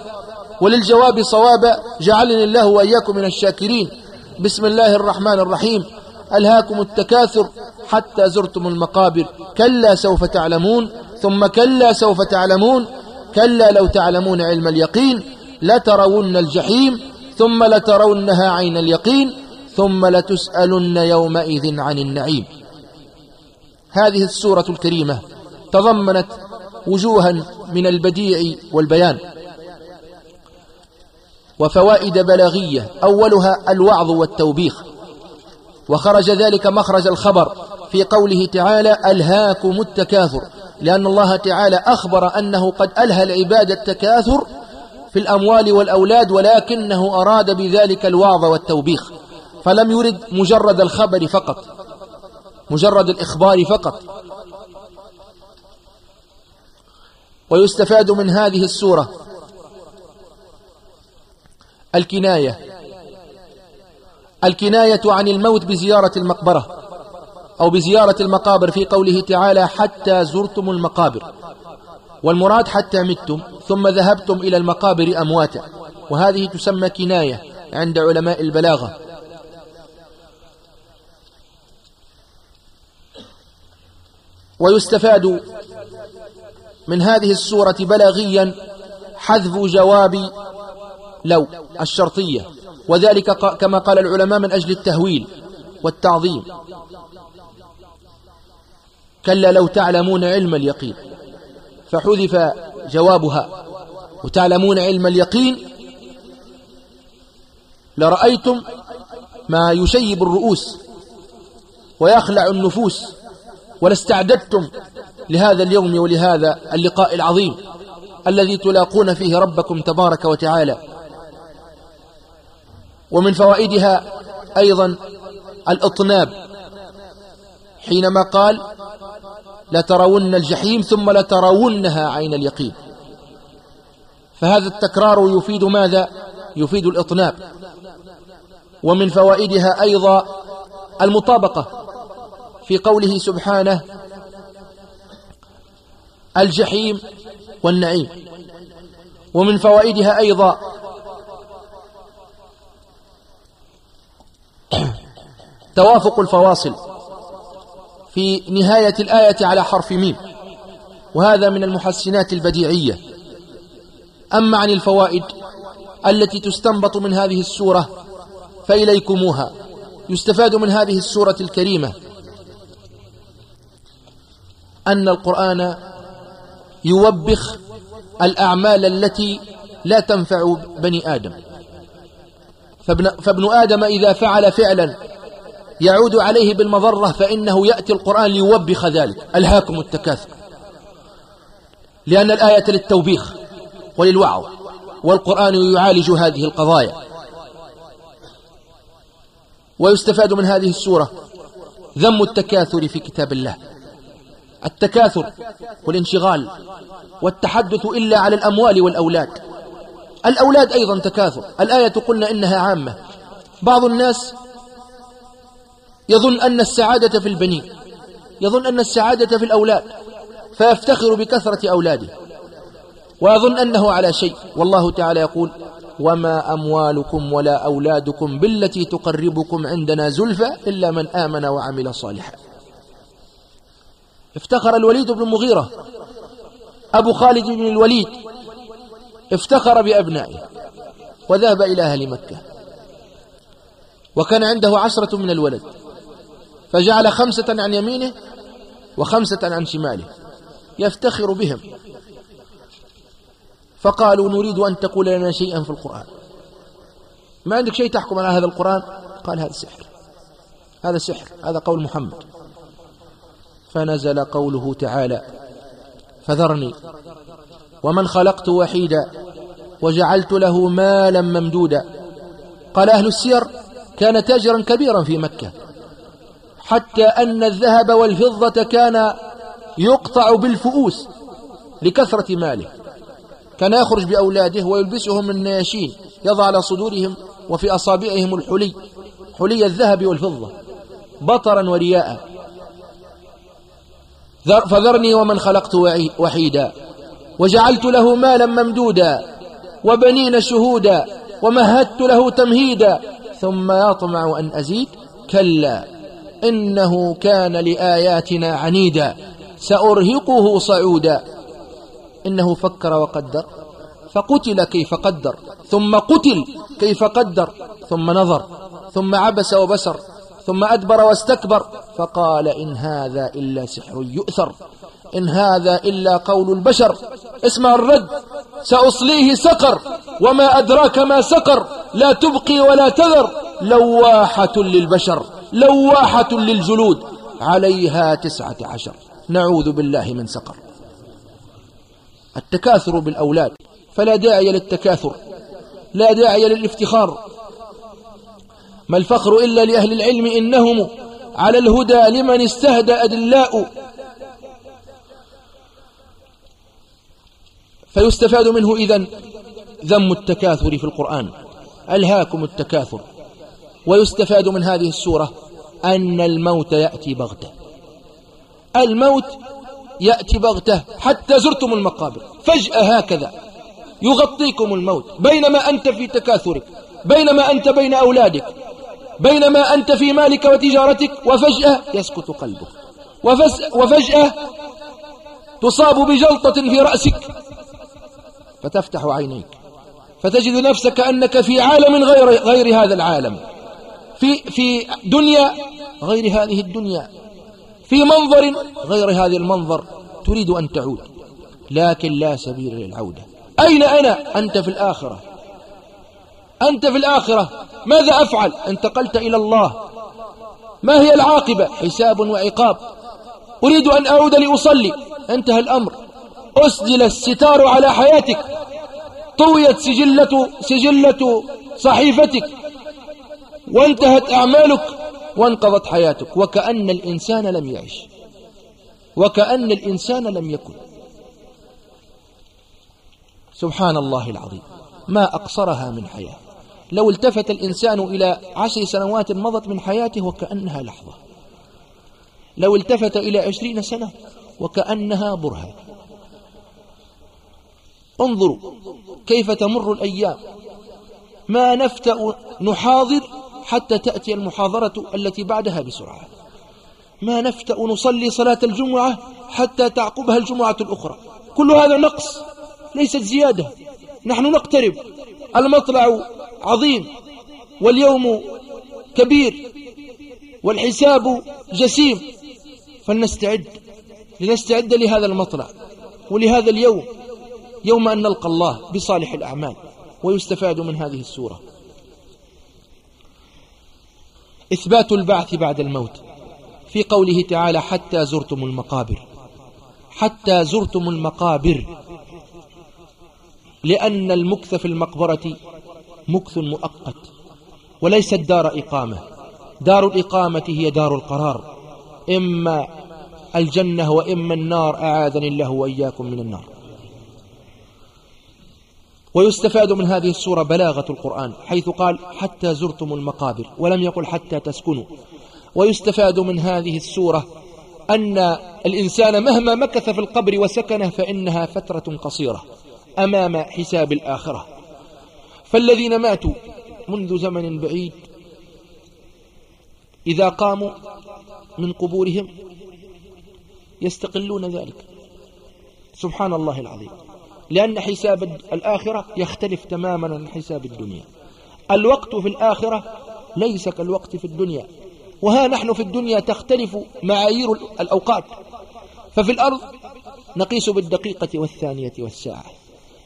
Speaker 1: وللجواب صوابا جعلني الله وإياكم من الشاكرين بسم الله الرحمن الرحيم ألهاكم التكاثر حتى زرتم المقابر كلا سوف تعلمون ثم كلا سوف تعلمون كلا لو تعلمون علم اليقين لترون الجحيم ثم لترونها عين اليقين ثم لتسألن يومئذ عن النعيم هذه السورة الكريمة تضمنت وجوها من البديع والبيان وفوائد بلاغية أولها الوعظ والتوبيخ وخرج ذلك مخرج الخبر في قوله تعالى ألهاكم التكاثر لأن الله تعالى أخبر أنه قد ألهى العباد التكاثر في الأموال والأولاد ولكنه أراد بذلك الوعظ والتوبيخ فلم يرد مجرد الخبر فقط مجرد الإخبار فقط ويستفاد من هذه السورة الكناية الكناية عن الموت بزيارة المقبرة أو بزيارة المقابر في قوله تعالى حتى زرتم المقابر والمراد حتى متم ثم ذهبتم إلى المقابر أمواتا وهذه تسمى كناية عند علماء البلاغة ويستفاد من هذه السورة بلاغيا حذف جواب لو الشرطية وذلك كما قال العلماء من أجل التهويل والتعظيم كلا لو تعلمون علم اليقين فحذف جوابها وتعلمون علم اليقين لرأيتم ما يشيب الرؤوس ويخلع النفوس ولاستعددتم لهذا اليوم ولهذا اللقاء العظيم الذي تلاقون فيه ربكم تبارك وتعالى ومن فوائدها أيضا الأطناب حينما قال لترون الجحيم ثم لترونها عين اليقين فهذا التكرار يفيد ماذا؟ يفيد الإطناب ومن فوائدها أيضا المطابقة في قوله سبحانه الجحيم والنعيم ومن فوائدها أيضا توافق الفواصل في نهاية الآية على حرف ميم وهذا من المحسنات البديعية أما عن الفوائد التي تستنبط من هذه السورة فإليكموها يستفاد من هذه السورة الكريمة أن القرآن يوبخ الأعمال التي لا تنفع بني آدم فابن, آدم إذا فعل فعلا يعود عليه بالمضرة فإنه يأتي القرآن ليوبخ ذلك ألهاكم التكاثر لأن الآية للتوبيخ وللوعظ والقرآن يعالج هذه القضايا ويستفاد من هذه السورة ذم التكاثر في كتاب الله التكاثر والانشغال والتحدث إلا على الأموال والأولاد الأولاد أيضا تكاثر الآية قلنا إنها عامة بعض الناس يظن أن السعادة في البنين يظن أن السعادة في الأولاد فيفتخر بكثرة أولاده ويظن أنه على شيء والله تعالى يقول وما أموالكم ولا أولادكم بالتي تقربكم عندنا زلفى إلا من آمن وعمل صالحا افتخر الوليد بن المغيرة أبو خالد بن الوليد افتخر بأبنائه وذهب إلى أهل مكة وكان عنده عشرة من الولد فجعل خمسة عن يمينه وخمسة عن شماله يفتخر بهم فقالوا نريد أن تقول لنا شيئا في القرآن ما عندك شيء تحكم على هذا القرآن قال هذا سحر هذا سحر هذا قول محمد فنزل قوله تعالى فذرني ومن خلقت وحيدا وجعلت له مالا ممدودا قال أهل السير كان تاجرا كبيرا في مكة حتى أن الذهب والفضة كان يقطع بالفؤوس لكثرة ماله كان يخرج بأولاده ويلبسهم النياشين يضع على صدورهم وفي أصابعهم الحلي حلي الذهب والفضة بطرا ورياء فذرني ومن خلقت وحيدا وجعلت له مالا ممدودا وبنين شهودا ومهدت له تمهيدا ثم يطمع أن أزيد كلا انه كان لاياتنا عنيدا سارهقه صعودا انه فكر وقدر فقتل كيف قدر ثم قتل كيف قدر ثم نظر ثم عبس وبسر ثم ادبر واستكبر فقال ان هذا الا سحر يؤثر إن هذا إلا قول البشر اسمع الرد سأصليه سقر وما أدراك ما سقر لا تبقي ولا تذر لواحة للبشر لواحة للجلود عليها تسعة عشر نعوذ بالله من سقر التكاثر بالأولاد فلا داعي للتكاثر لا داعي للافتخار ما الفخر إلا لأهل العلم إنهم على الهدى لمن استهدى أدلاء فيستفاد منه إذن ذم التكاثر في القرآن ألهاكم التكاثر ويستفاد من هذه السورة أن الموت يأتي بغته الموت يأتي بغته حتى زرتم المقابر فجأة هكذا يغطيكم الموت بينما أنت في تكاثرك بينما أنت بين أولادك بينما أنت في مالك وتجارتك وفجأة يسكت قلبك وفجأة تصاب بجلطة في رأسك فتفتح عينيك فتجد نفسك أنك في عالم غير, غير هذا العالم في في دنيا غير هذه الدنيا في منظر غير هذا المنظر تريد أن تعود لكن لا سبيل للعودة أين أنا؟ أنت في الآخرة أنت في الآخرة ماذا أفعل؟ انتقلت إلى الله ما هي العاقبة؟ حساب وعقاب أريد أن أعود لأصلي انتهى الأمر أسجل الستار على حياتك طويت سجلة, سجلة صحيفتك وانتهت أعمالك وانقضت حياتك وكأن الإنسان لم يعش وكأن الإنسان لم يكن سبحان الله العظيم ما أقصرها من حياة لو التفت الإنسان إلى عشر سنوات مضت من حياته وكأنها لحظة لو التفت إلى عشرين سنة وكأنها برهة انظروا كيف تمر الأيام ما نفتأ نحاضر حتى تأتي المحاضرة التي بعدها بسرعة ما نفتأ نصلي صلاة الجمعة حتى تعقبها الجمعة الأخرى كل هذا نقص ليست زيادة نحن نقترب المطلع عظيم واليوم كبير والحساب جسيم فلنستعد لنستعد لهذا المطلع ولهذا اليوم يوم أن نلقى الله بصالح الأعمال ويستفاد من هذه السورة إثبات البعث بعد الموت في قوله تعالى حتى زرتم المقابر حتى زرتم المقابر لأن المكث في المقبرة مكث مؤقت وليست دار إقامة دار الإقامة هي دار القرار إما الجنة وإما النار أعاذني الله وإياكم من النار ويستفاد من هذه السورة بلاغة القرآن حيث قال حتى زرتم المقابر ولم يقل حتى تسكنوا ويستفاد من هذه السورة أن الإنسان مهما مكث في القبر وسكنه فإنها فترة قصيرة أمام حساب الآخرة فالذين ماتوا منذ زمن بعيد إذا قاموا من قبورهم يستقلون ذلك سبحان الله العظيم لأن حساب الآخرة يختلف تماما عن حساب الدنيا الوقت في الآخرة ليس كالوقت في الدنيا وها نحن في الدنيا تختلف معايير الأوقات ففي الأرض نقيس بالدقيقة والثانية والساعة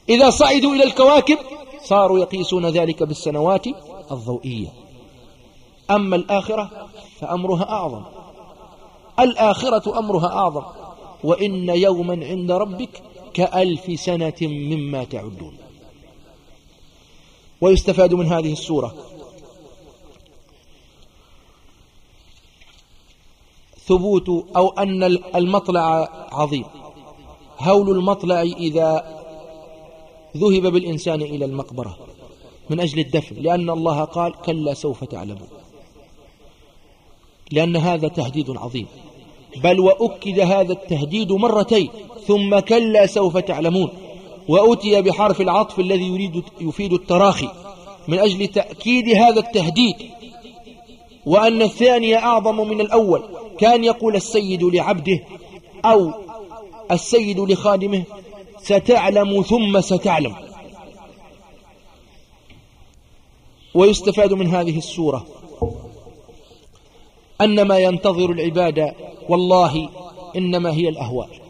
Speaker 1: إذا صعدوا إلى الكواكب صاروا يقيسون ذلك بالسنوات الضوئية أما الآخرة فأمرها أعظم الآخرة أمرها أعظم وإن يوما عند ربك كألف سنة مما تعدون ويستفاد من هذه السورة ثبوت أو أن المطلع عظيم هول المطلع إذا ذهب بالإنسان إلى المقبرة من أجل الدفن لأن الله قال كلا سوف تعلمون لأن هذا تهديد عظيم بل وأكد هذا التهديد مرتين ثم كلا سوف تعلمون وأتي بحرف العطف الذي يريد يفيد التراخي من أجل تأكيد هذا التهديد وأن الثاني أعظم من الأول كان يقول السيد لعبده أو السيد لخادمه ستعلم ثم ستعلم ويستفاد من هذه السورة أن ما ينتظر العبادة والله إنما هي الأهوال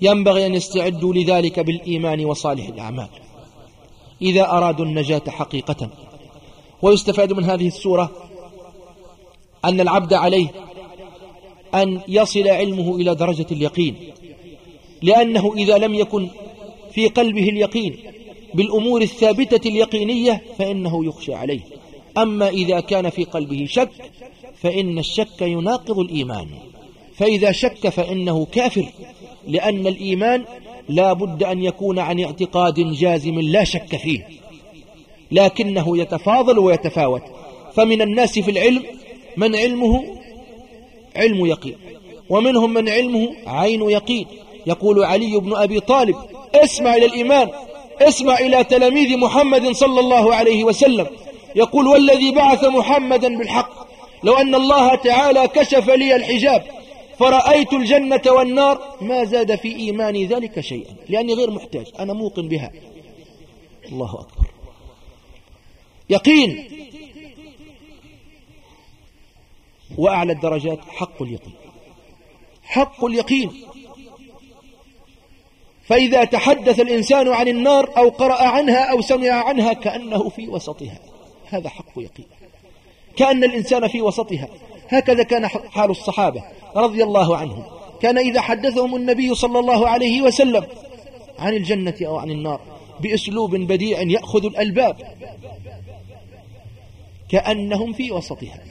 Speaker 1: ينبغي أن يستعدوا لذلك بالإيمان وصالح الأعمال إذا أرادوا النجاة حقيقة ويستفاد من هذه السورة أن العبد عليه أن يصل علمه إلى درجة اليقين لأنه إذا لم يكن في قلبه اليقين بالأمور الثابتة اليقينية فإنه يخشى عليه أما إذا كان في قلبه شك فإن الشك يناقض الإيمان فإذا شك فإنه كافر لأن الإيمان لا بد أن يكون عن اعتقاد جازم لا شك فيه لكنه يتفاضل ويتفاوت فمن الناس في العلم من علمه علم يقين ومنهم من علمه عين يقين يقول علي بن أبي طالب اسمع إلى الإيمان اسمع إلى تلاميذ محمد صلى الله عليه وسلم يقول والذي بعث محمدا بالحق لو أن الله تعالى كشف لي الحجاب فرأيت الجنة والنار ما زاد في إيماني ذلك شيئا لأني غير محتاج أنا موقن بها الله أكبر يقين وأعلى الدرجات حق اليقين حق اليقين فإذا تحدث الإنسان عن النار أو قرأ عنها أو سمع عنها كأنه في وسطها هذا حق يقين كأن الإنسان في وسطها هكذا كان حال الصحابة رضي الله عنهم كان إذا حدثهم النبي صلى الله عليه وسلم عن الجنة أو عن النار بأسلوب بديع يأخذ الألباب كأنهم في وسطها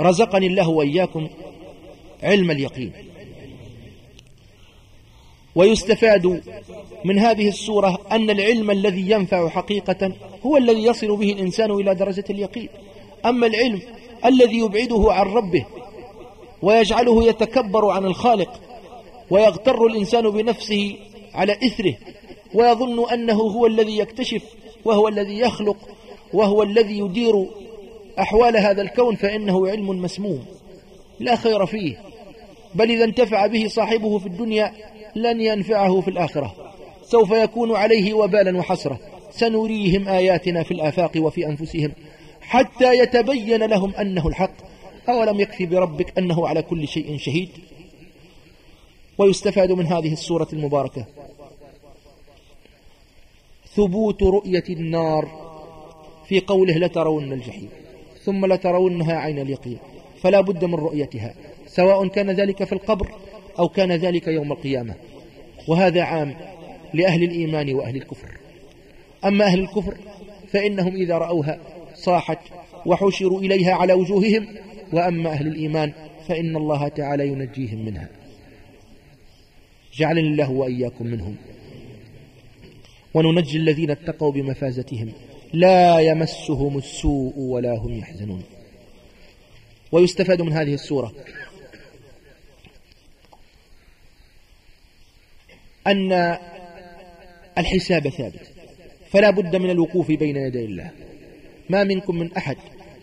Speaker 1: رزقني الله وإياكم علم اليقين ويستفاد من هذه السورة أن العلم الذي ينفع حقيقة هو الذي يصل به الإنسان إلى درجة اليقين أما العلم الذي يبعده عن ربه ويجعله يتكبر عن الخالق ويغتر الإنسان بنفسه على إثره ويظن أنه هو الذي يكتشف وهو الذي يخلق وهو الذي يدير أحوال هذا الكون فإنه علم مسموم لا خير فيه بل إذا انتفع به صاحبه في الدنيا لن ينفعه في الآخرة سوف يكون عليه وبالا وحسرة سنريهم آياتنا في الآفاق وفي أنفسهم حتى يتبين لهم أنه الحق أولم يكفي بربك أنه على كل شيء شهيد ويستفاد من هذه السورة المباركة ثبوت رؤية النار في قوله لترون الجحيم ثم لترونها عين اليقين فلا بد من رؤيتها سواء كان ذلك في القبر أو كان ذلك يوم القيامة وهذا عام لأهل الإيمان وأهل الكفر أما أهل الكفر فإنهم إذا رأوها صاحت وحشروا إليها على وجوههم وأما أهل الإيمان فإن الله تعالى ينجيهم منها جعلني الله وإياكم منهم وننجي الذين اتقوا بمفازتهم لا يمسهم السوء ولا هم يحزنون ويستفاد من هذه السورة أن الحساب ثابت فلا بد من الوقوف بين يدي الله ما منكم من أحد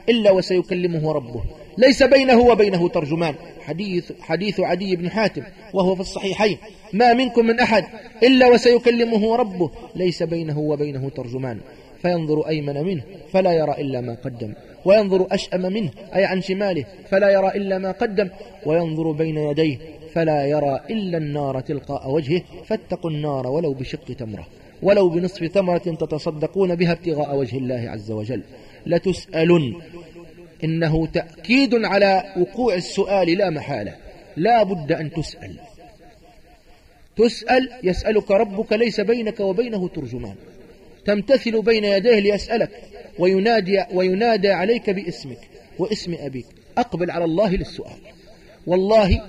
Speaker 1: إلا وسيكلمه ربه ليس بينه وبينه ترجمان حديث, حديث عدي بن حاتم وهو في الصحيحين ما منكم من أحد إلا وسيكلمه ربه ليس بينه وبينه ترجمان فينظر أيمن منه فلا يرى إلا ما قدم وينظر أشأم منه أي عن شماله فلا يرى إلا ما قدم وينظر بين يديه فلا يرى إلا النار تلقاء وجهه فاتقوا النار ولو بشق تمره ولو بنصف ثمرة تتصدقون بها ابتغاء وجه الله عز وجل لتسألن إنه تأكيد على وقوع السؤال لا محالة لا بد أن تسأل تسأل يسألك ربك ليس بينك وبينه ترجمان تمتثل بين يديه ليسألك وينادي, وينادى عليك باسمك واسم أبيك أقبل على الله للسؤال والله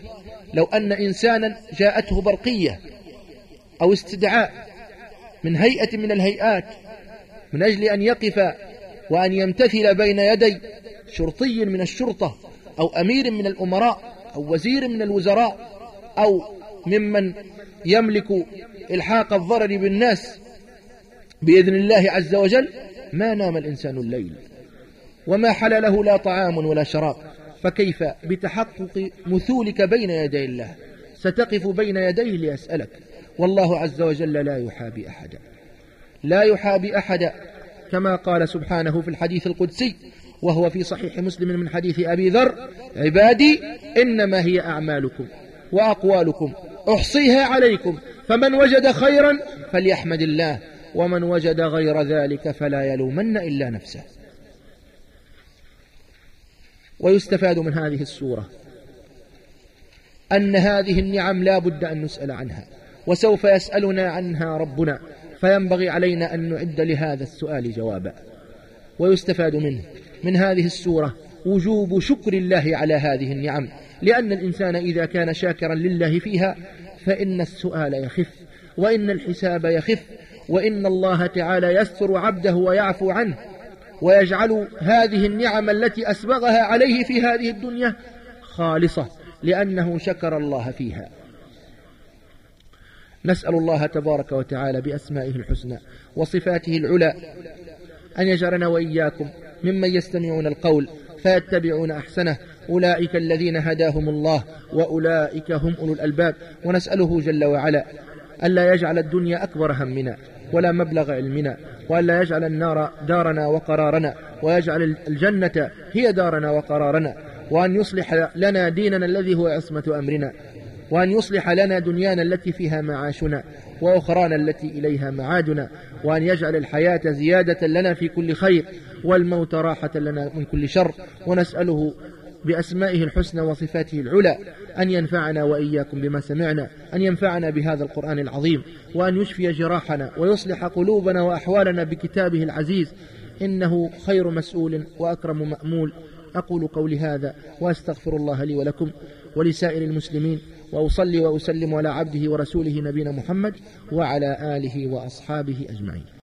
Speaker 1: لو أن إنسانا جاءته برقية أو استدعاء من هيئة من الهيئات من أجل أن يقف وأن يمتثل بين يدي شرطي من الشرطة أو أمير من الأمراء أو وزير من الوزراء أو ممن يملك إلحاق الضرر بالناس بإذن الله عز وجل ما نام الإنسان الليل وما حل له لا طعام ولا شراب فكيف بتحقق مثولك بين يدي الله ستقف بين يديه ليسألك والله عز وجل لا يحابي أحدا لا يحابي أحدا كما قال سبحانه في الحديث القدسي وهو في صحيح مسلم من حديث أبي ذر عبادي إنما هي أعمالكم وأقوالكم أحصيها عليكم فمن وجد خيرا فليحمد الله ومن وجد غير ذلك فلا يلومن إلا نفسه ويستفاد من هذه السورة أن هذه النعم لا بد أن نسأل عنها وسوف يسألنا عنها ربنا فينبغي علينا أن نعد لهذا السؤال جوابا ويستفاد منه من هذه السورة وجوب شكر الله على هذه النعم لأن الإنسان إذا كان شاكرا لله فيها فإن السؤال يخف وإن الحساب يخف وإن الله تعالى يستر عبده ويعفو عنه ويجعل هذه النعم التي أسبغها عليه في هذه الدنيا خالصة لأنه شكر الله فيها نسأل الله تبارك وتعالى بأسمائه الحسنى وصفاته العلى أن يجعلنا وإياكم ممن يستمعون القول فيتبعون أحسنه أولئك الذين هداهم الله وأولئك هم أولو الألباب ونسأله جل وعلا ألا يجعل الدنيا أكبر همنا ولا مبلغ علمنا وألا يجعل النار دارنا وقرارنا ويجعل الجنة هي دارنا وقرارنا وأن يصلح لنا ديننا الذي هو عصمة أمرنا وأن يصلح لنا دنيانا التي فيها معاشنا وأخرانا التي إليها معادنا وأن يجعل الحياة زيادة لنا في كل خير والموت راحة لنا من كل شر ونسأله بأسمائه الحسنى وصفاته العلى أن ينفعنا وإياكم بما سمعنا أن ينفعنا بهذا القرآن العظيم وأن يشفي جراحنا ويصلح قلوبنا وأحوالنا بكتابه العزيز إنه خير مسؤول وأكرم مأمول أقول قولي هذا وأستغفر الله لي ولكم ولسائر المسلمين وأصلي وأسلم على عبده ورسوله نبينا محمد وعلى آله وأصحابه أجمعين